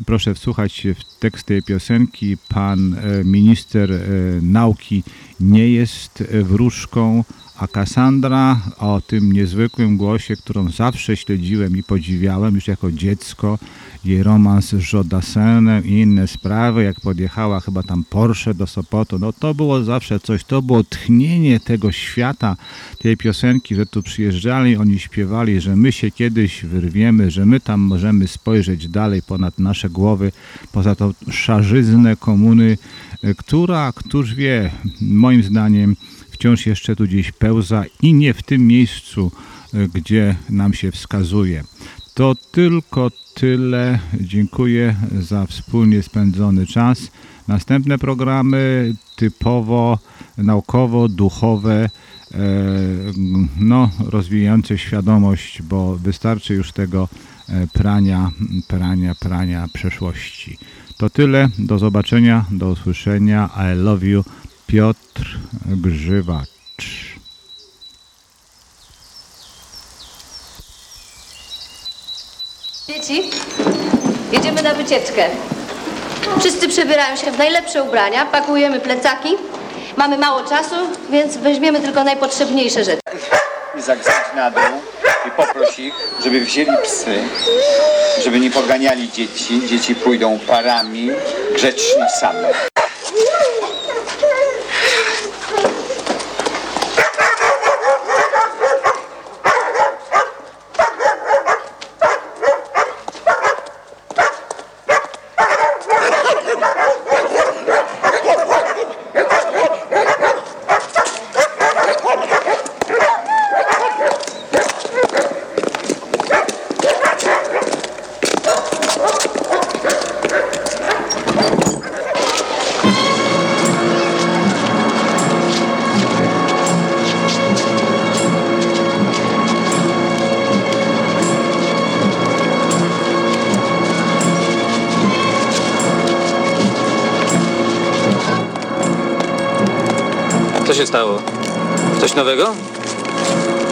Proszę wsłuchać się w tekst tej piosenki. Pan e, minister e, nauki nie jest wróżką, a Kassandra o tym niezwykłym głosie, którą zawsze śledziłem i podziwiałem już jako dziecko, jej romans z Jodassenem i inne sprawy, jak podjechała chyba tam Porsche do Sopotu, no to było zawsze coś, to było tchnienie tego świata, tej piosenki, że tu przyjeżdżali, oni śpiewali, że my się kiedyś wyrwiemy, że my tam możemy spojrzeć dalej ponad nasze głowy, poza tą szarzyznę komuny, e, która, któż wie, moim zdaniem wciąż jeszcze tu gdzieś pełza i nie w tym miejscu, e, gdzie nam się wskazuje. To tylko tyle. Dziękuję za wspólnie spędzony czas. Następne programy typowo naukowo-duchowe, e, no, rozwijające świadomość, bo wystarczy już tego e, prania, prania, prania przeszłości. To tyle. Do zobaczenia, do usłyszenia. I love you. Piotr Grzywacz. Dzieci, jedziemy na wycieczkę. Wszyscy przebierają się w najlepsze ubrania, pakujemy plecaki. Mamy mało czasu, więc weźmiemy tylko najpotrzebniejsze rzeczy. Izak zejść na dół i poproś ich, żeby wzięli psy, żeby nie poganiali dzieci. Dzieci pójdą parami, grzecznie same. Się stało? Coś nowego?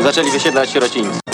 Zaczęli wysiedlać sierocińcy.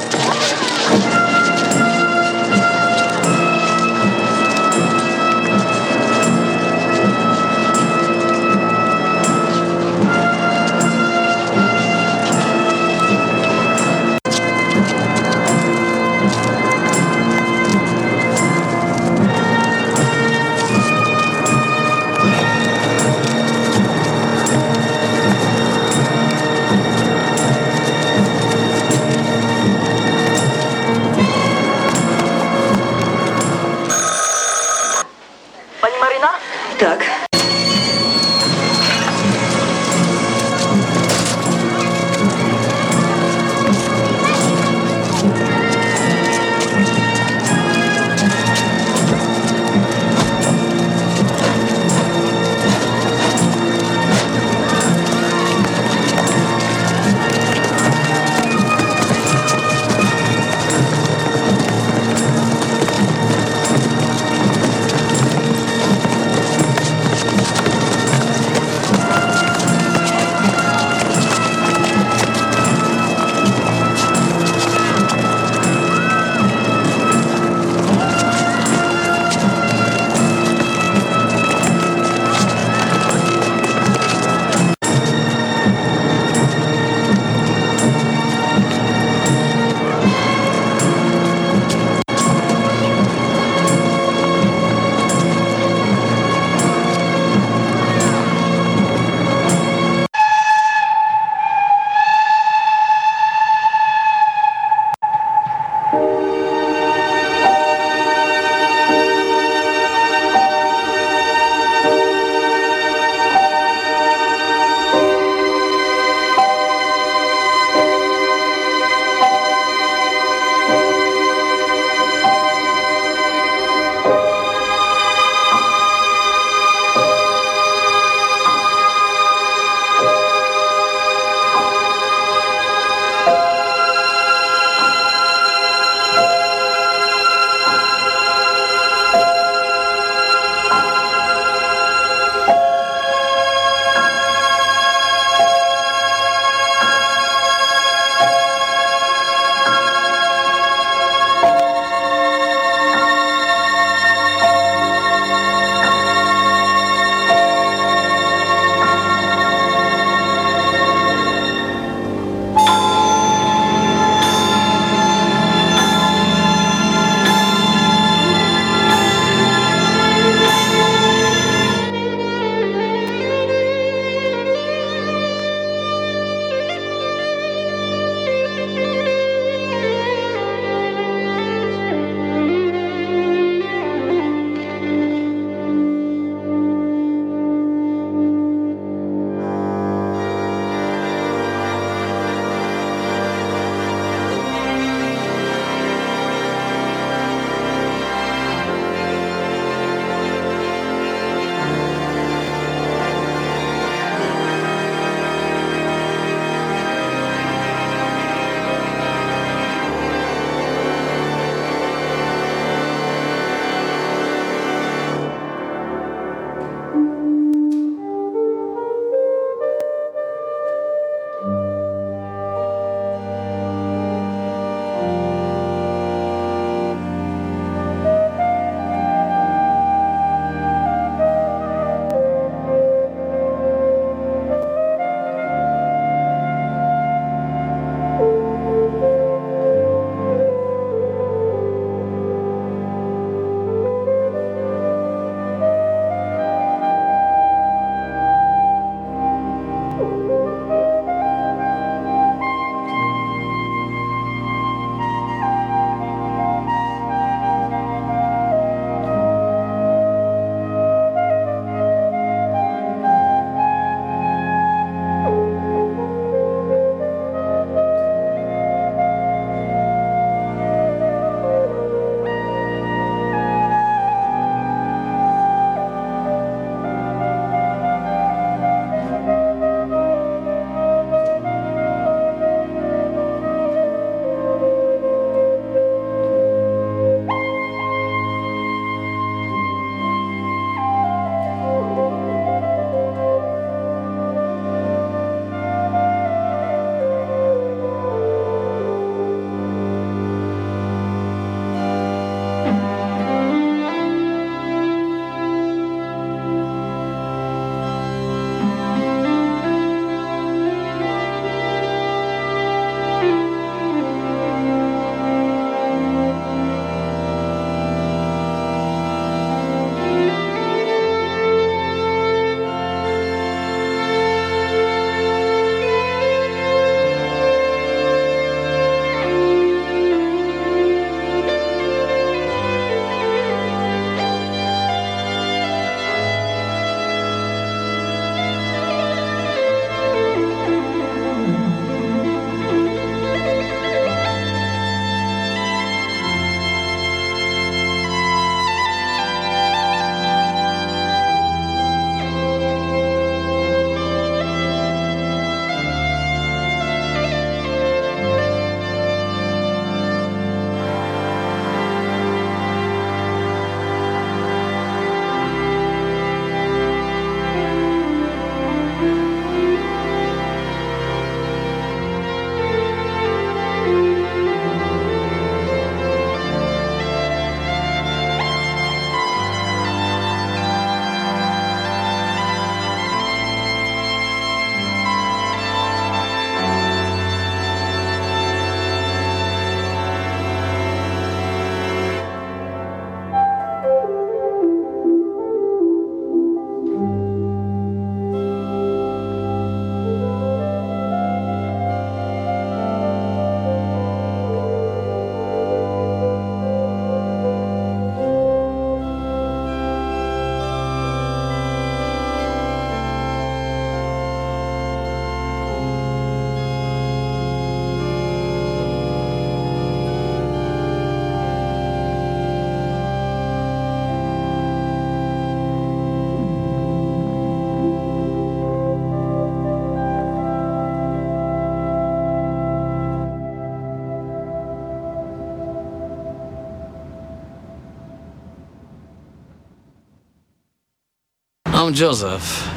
Joseph.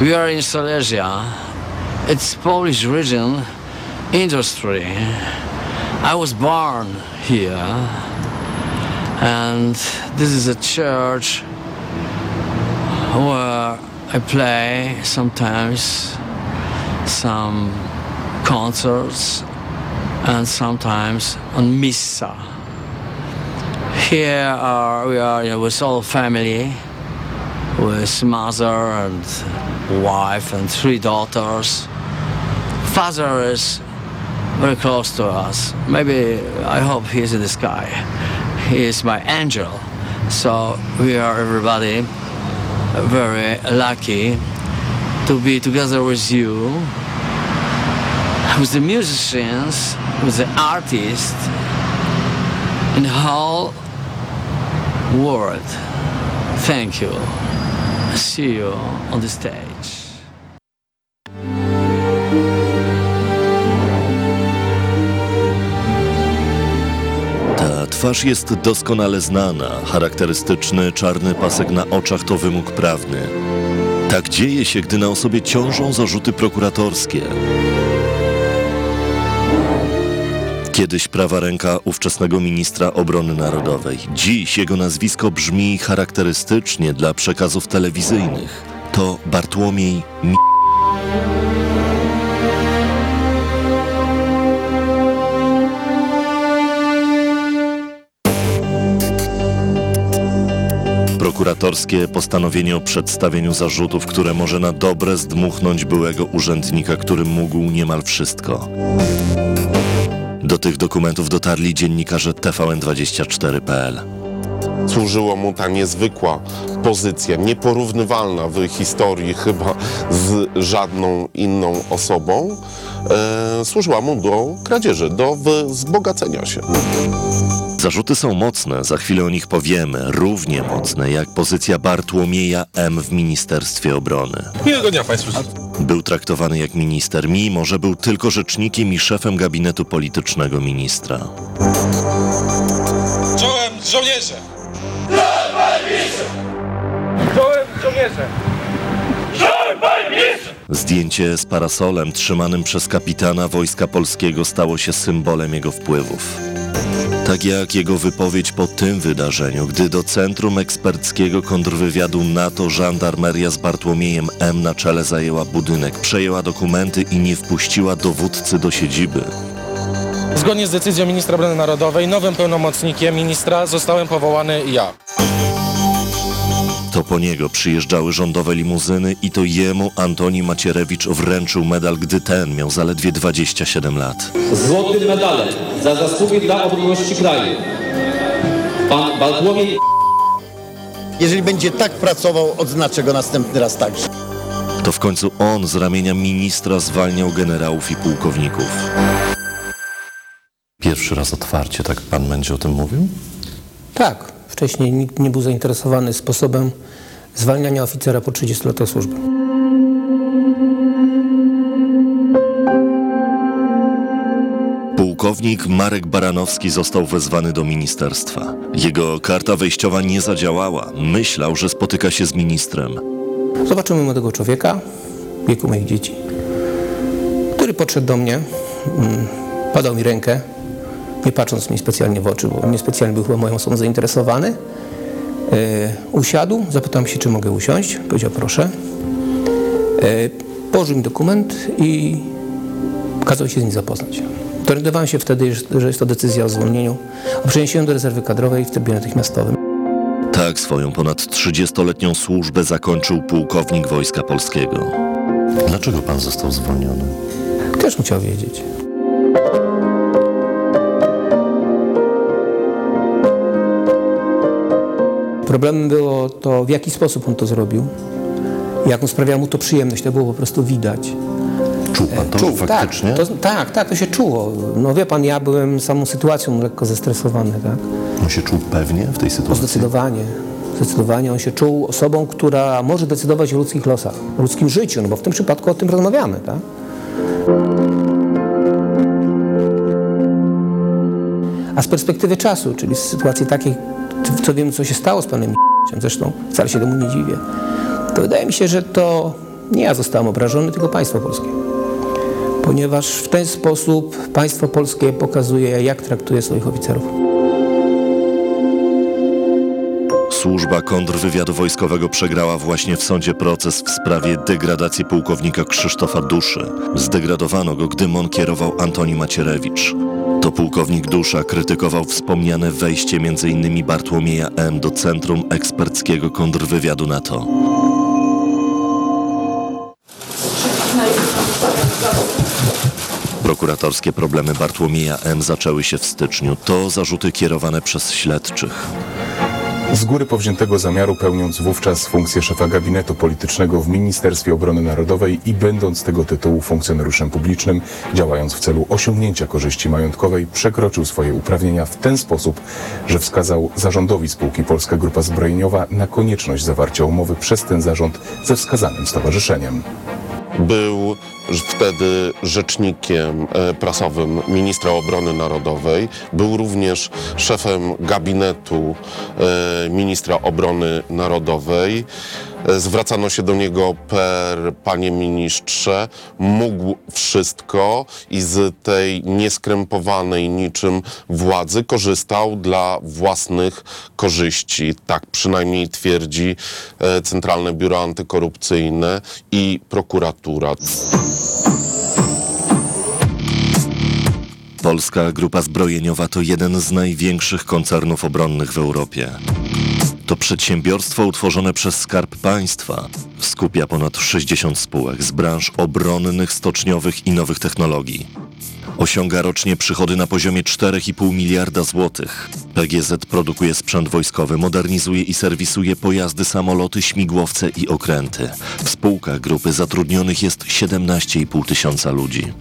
We are in Silesia. It's Polish region industry. I was born here. And this is a church where I play sometimes some concerts and sometimes on missa. Here are, we are you know, with all family, with mother and wife and three daughters. Father is very close to us. Maybe I hope he's in the sky. He is my angel. So we are everybody very lucky to be together with you, with the musicians, with the artists in the whole world. Thank you. See you on the stage. Ta twarz jest doskonale znana. Charakterystyczny czarny pasek na oczach to wymóg prawny. Tak dzieje się, gdy na osobie ciążą zarzuty prokuratorskie. Kiedyś prawa ręka ówczesnego ministra obrony narodowej. Dziś jego nazwisko brzmi charakterystycznie dla przekazów telewizyjnych. To Bartłomiej Mi. Prokuratorskie postanowienie o przedstawieniu zarzutów, które może na dobre zdmuchnąć byłego urzędnika, który mógł niemal wszystko. Do tych dokumentów dotarli dziennikarze TVN24.pl. Służyło mu ta niezwykła pozycja, nieporównywalna w historii chyba z żadną inną osobą. E, służyła mu do kradzieży, do wzbogacenia się. Zarzuty są mocne, za chwilę o nich powiemy, równie mocne jak pozycja Bartłomieja M. w Ministerstwie Obrony. Miłego dnia Państwu. Był traktowany jak minister, mimo że był tylko rzecznikiem i szefem gabinetu politycznego ministra. Czołem żołnierze! Czołem żołnierze! Zdjęcie z parasolem trzymanym przez kapitana Wojska Polskiego stało się symbolem jego wpływów. Tak jak jego wypowiedź po tym wydarzeniu, gdy do Centrum Eksperckiego Kontrwywiadu NATO żandarmeria z Bartłomiejem M na czele zajęła budynek, przejęła dokumenty i nie wpuściła dowódcy do siedziby. Zgodnie z decyzją ministra obrony narodowej, nowym pełnomocnikiem ministra zostałem powołany ja. To po niego przyjeżdżały rządowe limuzyny i to jemu Antoni Macierewicz wręczył medal, gdy ten miał zaledwie 27 lat. Złotym medalem za zasługi dla obronności kraju. Pan Bartłomiej Jeżeli będzie tak pracował, odznaczę go następny raz także. To w końcu on z ramienia ministra zwalniał generałów i pułkowników. Pierwszy raz otwarcie, tak pan będzie o tym mówił? Tak. Wcześniej nikt nie był zainteresowany sposobem zwalniania oficera po 30 latach służby. Pułkownik Marek Baranowski został wezwany do ministerstwa. Jego karta wejściowa nie zadziałała. Myślał, że spotyka się z ministrem. Zobaczymy młodego człowieka, wieku moich dzieci, który podszedł do mnie, mm, podał mi rękę, nie patrząc mi specjalnie w oczy, bo niespecjalnie był chyba moją osobą zainteresowany. E, usiadł, zapytał się, czy mogę usiąść. Powiedział, proszę. E, położył mi dokument i kazał się z nim zapoznać. Orientowałem się wtedy, że jest to decyzja o zwolnieniu, o przeniesieniu do rezerwy kadrowej w trybie natychmiastowym. Tak swoją ponad 30-letnią służbę zakończył pułkownik Wojska Polskiego. Dlaczego pan został zwolniony? Też bym chciał wiedzieć. Problemem było to, w jaki sposób on to zrobił, jaką sprawiała mu to przyjemność. To było po prostu widać. Czuł pan to Czuł, faktycznie? Tak, to, tak, tak, to się czuło. No wie pan, ja byłem samą sytuacją lekko zestresowany, tak? On się czuł pewnie w tej No, sytuacji? zdecydowanie. Zdecydowanie on się czuł osobą, która może decydować o ludzkich losach, o ludzkim życiu, no bo w tym przypadku o tym rozmawiamy, tak? A z perspektywy czasu, czyli z sytuacji takiej, co wiem, co się stało z panem zresztą wcale się temu nie dziwię, to wydaje mi się, że to nie ja zostałem obrażony, tylko państwo polskie. Ponieważ w ten sposób państwo polskie pokazuje, jak traktuje swoich oficerów. Służba kontrwywiadu wojskowego przegrała właśnie w sądzie proces w sprawie degradacji pułkownika Krzysztofa Duszy. Zdegradowano go, gdy MON kierował Antoni Macierewicz. To pułkownik Dusza krytykował wspomniane wejście m.in. Bartłomieja M. do Centrum Eksperckiego Kontrwywiadu NATO. Prokuratorskie problemy Bartłomieja M. zaczęły się w styczniu. To zarzuty kierowane przez śledczych. Z góry powziętego zamiaru pełniąc wówczas funkcję szefa gabinetu politycznego w Ministerstwie Obrony Narodowej i będąc tego tytułu funkcjonariuszem publicznym, działając w celu osiągnięcia korzyści majątkowej, przekroczył swoje uprawnienia w ten sposób, że wskazał zarządowi spółki Polska Grupa Zbrojeniowa na konieczność zawarcia umowy przez ten zarząd ze wskazanym stowarzyszeniem. Był wtedy rzecznikiem e, prasowym ministra obrony narodowej. Był również szefem gabinetu e, ministra obrony narodowej. Zwracano się do niego per panie ministrze. Mógł wszystko i z tej nieskrępowanej niczym władzy korzystał dla własnych korzyści. Tak przynajmniej twierdzi e, Centralne Biuro Antykorupcyjne i prokuratura. Polska Grupa Zbrojeniowa to jeden z największych koncernów obronnych w Europie. To przedsiębiorstwo utworzone przez Skarb Państwa. Skupia ponad 60 spółek z branż obronnych, stoczniowych i nowych technologii. Osiąga rocznie przychody na poziomie 4,5 miliarda złotych. PGZ produkuje sprzęt wojskowy, modernizuje i serwisuje pojazdy, samoloty, śmigłowce i okręty. W spółkach grupy zatrudnionych jest 17,5 tysiąca ludzi.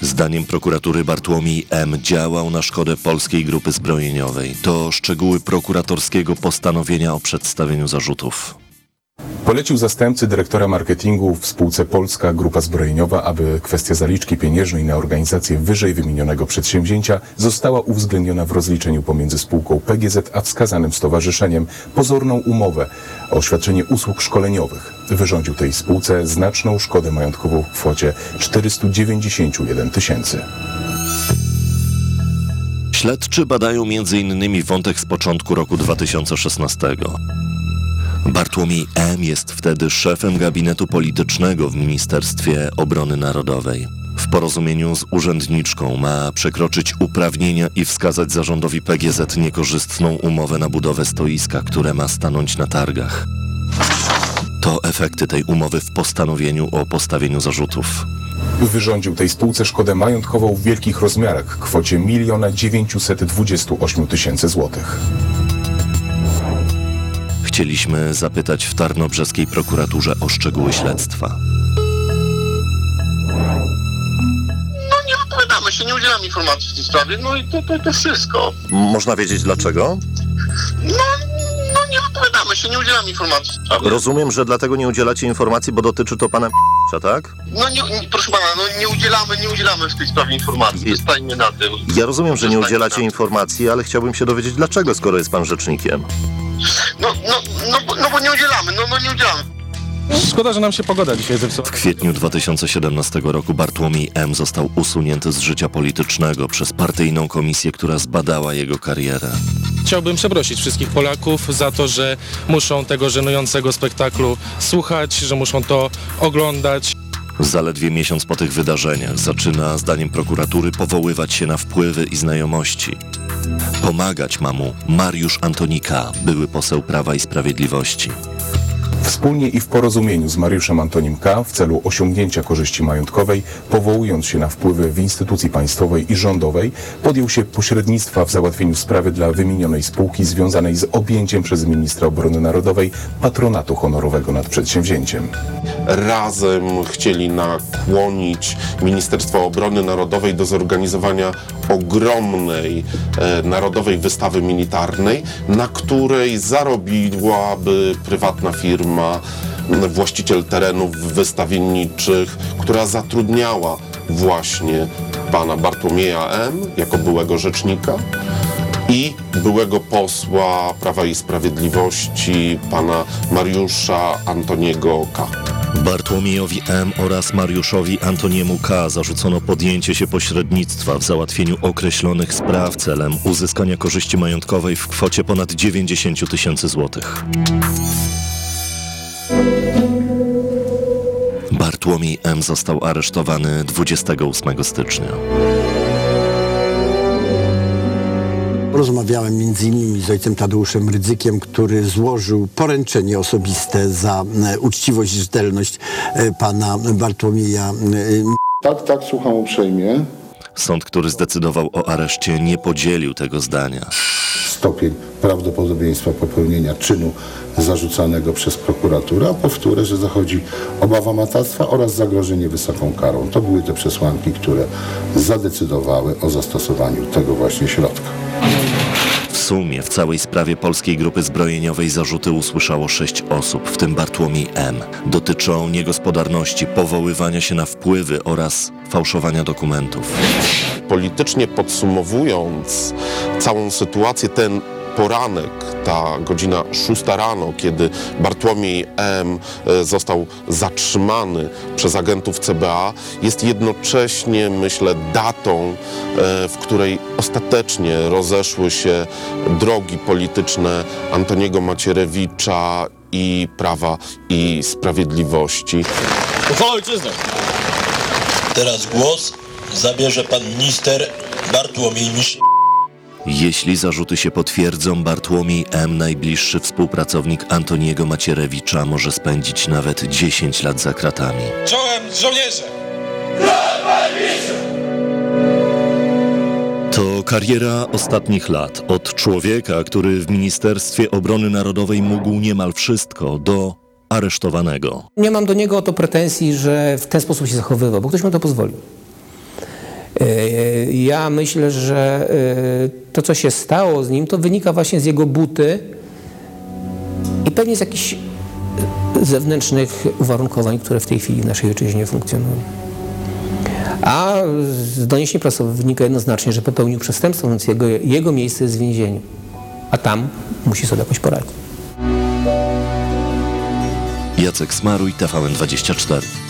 Zdaniem prokuratury Bartłomiej M. działał na szkodę polskiej grupy zbrojeniowej. To szczegóły prokuratorskiego postanowienia o przedstawieniu zarzutów. Polecił zastępcy dyrektora marketingu w spółce Polska Grupa Zbrojeniowa, aby kwestia zaliczki pieniężnej na organizację wyżej wymienionego przedsięwzięcia została uwzględniona w rozliczeniu pomiędzy spółką PGZ a wskazanym stowarzyszeniem pozorną umowę o świadczenie usług szkoleniowych. Wyrządził tej spółce znaczną szkodę majątkową w kwocie 491 tysięcy. Śledczy badają m.in. wątek z początku roku 2016. Bartłomiej M. jest wtedy szefem gabinetu politycznego w Ministerstwie Obrony Narodowej. W porozumieniu z urzędniczką ma przekroczyć uprawnienia i wskazać zarządowi PGZ niekorzystną umowę na budowę stoiska, które ma stanąć na targach. To efekty tej umowy w postanowieniu o postawieniu zarzutów. Wyrządził tej spółce szkodę majątkową w wielkich rozmiarach, kwocie 1 928 tysięcy złotych. Chcieliśmy zapytać w Tarnobrzeskiej prokuraturze o szczegóły śledztwa. No nie odpowiadamy się, nie udzielam informacji w tej sprawie, no i to, to, to wszystko. Można wiedzieć dlaczego? No, no nie odpowiadamy się, nie udzielam informacji w tej sprawie. Rozumiem, że dlatego nie udzielacie informacji, bo dotyczy to pana tak? No nie, nie, proszę pana, no nie udzielamy, nie udzielamy w tej sprawie informacji, zostańmy na tym. Ja rozumiem, że nie udzielacie informacji, ale chciałbym się dowiedzieć dlaczego, skoro jest pan rzecznikiem. No, no, no, bo- no bo nie udzielamy, no, no nie udzielamy. Szkoda, że nam się pogoda dzisiaj zepsuła. W kwietniu 2017 roku Bartłomiej M. został usunięty z życia politycznego przez partyjną komisję, która zbadała jego karierę. Chciałbym przeprosić wszystkich Polaków za to, że muszą tego żenującego spektaklu słuchać, że muszą to oglądać. Zaledwie miesiąc po tych wydarzeniach zaczyna, zdaniem prokuratury, powoływać się na wpływy i znajomości. Pomagać ma mu Mariusz Antonika, były poseł Prawa i Sprawiedliwości. Wspólnie i w porozumieniu z Mariuszem Antonim K. w celu osiągnięcia korzyści majątkowej, powołując się na wpływy w instytucji państwowej i rządowej, podjął się pośrednictwa w załatwieniu sprawy dla wymienionej spółki związanej z objęciem przez ministra obrony narodowej patronatu honorowego nad przedsięwzięciem. razem chcieli nakłonić Ministerstwo Obrony Narodowej do zorganizowania ogromnej e, narodowej wystawy militarnej, na której zarobiłaby prywatna firma, m, właściciel terenów wystawienniczych, która zatrudniała właśnie pana Bartłomieja M. jako byłego rzecznika i byłego posła Prawa i Sprawiedliwości pana Mariusza Antoniego K. Bartłomiejowi M. oraz Mariuszowi Antoniemu K. zarzucono podjęcie się pośrednictwa w załatwieniu określonych spraw celem uzyskania korzyści majątkowej w kwocie ponad 90 tysięcy złotych. Bartłomiej M. został aresztowany 28 stycznia. Rozmawiałem między innymi z ojcem Tadeuszem Rydzykiem, który złożył poręczenie osobiste za e, uczciwość i rzetelność e, pana Bartłomieja. e, Tak, tak, słucham uprzejmie. Sąd, który zdecydował o areszcie, nie podzielił tego zdania. Stopień prawdopodobieństwa popełnienia czynu zarzucanego przez prokuraturę, a powtórę, że zachodzi obawa matactwa oraz zagrożenie wysoką karą. To były te przesłanki, które zadecydowały o zastosowaniu tego właśnie środka. W sumie w całej sprawie polskiej grupy zbrojeniowej zarzuty usłyszało sześć osób, w tym Bartłomiej M. Dotyczą niegospodarności, powoływania się na wpływy oraz fałszowania dokumentów. Politycznie podsumowując całą sytuację, ten poranek, ta godzina 6 rano, kiedy Bartłomiej M. e, został zatrzymany przez agentów CBA, jest jednocześnie, myślę, datą, e, w której ostatecznie rozeszły się drogi polityczne Antoniego Macierewicza i Prawa i Sprawiedliwości. Uchwała ojczyzny. Teraz głos zabierze pan minister Bartłomiej Misz. Jeśli zarzuty się potwierdzą, Bartłomiej M., najbliższy współpracownik Antoniego Macierewicza, może spędzić nawet 10 lat za kratami. Czołem żołnierze! To kariera ostatnich lat. Od człowieka, który w Ministerstwie Obrony Narodowej mógł niemal wszystko, do aresztowanego. Nie mam do niego o to pretensji, że w ten sposób się zachowywał, bo ktoś mu to pozwolił. E, Ja myślę, że e, to, co się stało z nim, to wynika właśnie z jego buty i pewnie z jakichś zewnętrznych uwarunkowań, które w tej chwili w naszej ojczyźnie funkcjonują. A z doniesień prasowych wynika jednoznacznie, że popełnił przestępstwo, więc jego, jego miejsce jest w więzieniu. A tam musi sobie jakoś poradzić. Jacek Smaruj, TVN24.